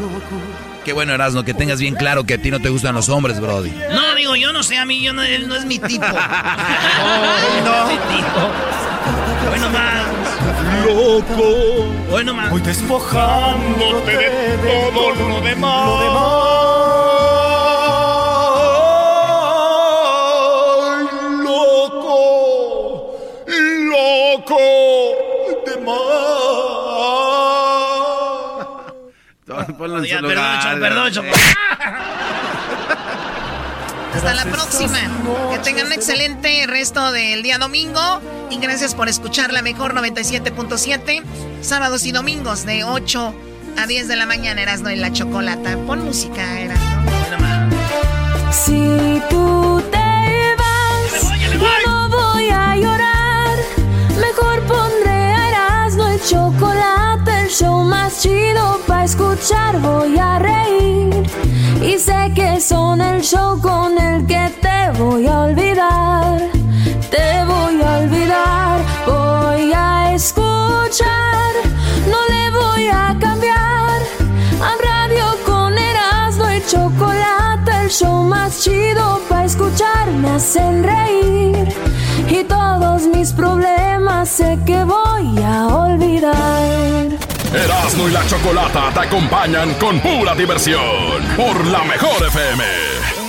Qué bueno, Erasmo, que tengas bien claro que a ti no te gustan los hombres, Brody. No, digo, yo no sé, a mí yo no, él no es mi tipo. Oh, no. es mi tipo. Hoy nomás. Loco. Hoy nomás. Hoy despojándote de todo lo demás. Loco. Loco. Más. Ponlo en Ya, su perdón, lugar. Choco, perdón, Choco. Hasta la próxima. Que tengan un excelente resto del día domingo. Y gracias por escuchar la mejor 97.7. Sábados y domingos de 8 a 10 de la mañana. Erasno y la chocolata. Pon música, Erasno. Si tú te vas, no voy a llorar. Show más chido para escuchar. Voy a reír y sé que son el show con el que te voy a olvidar. Te voy a olvidar, voy a escuchar, no le voy a cambiar. A radio con Erasmo y chocolate, el show más chido para escuchar, me hacen reír. Y todos mis problemas sé que voy a olvidar. Erasmo y la Chocolata te acompañan con pura diversión por la mejor FM.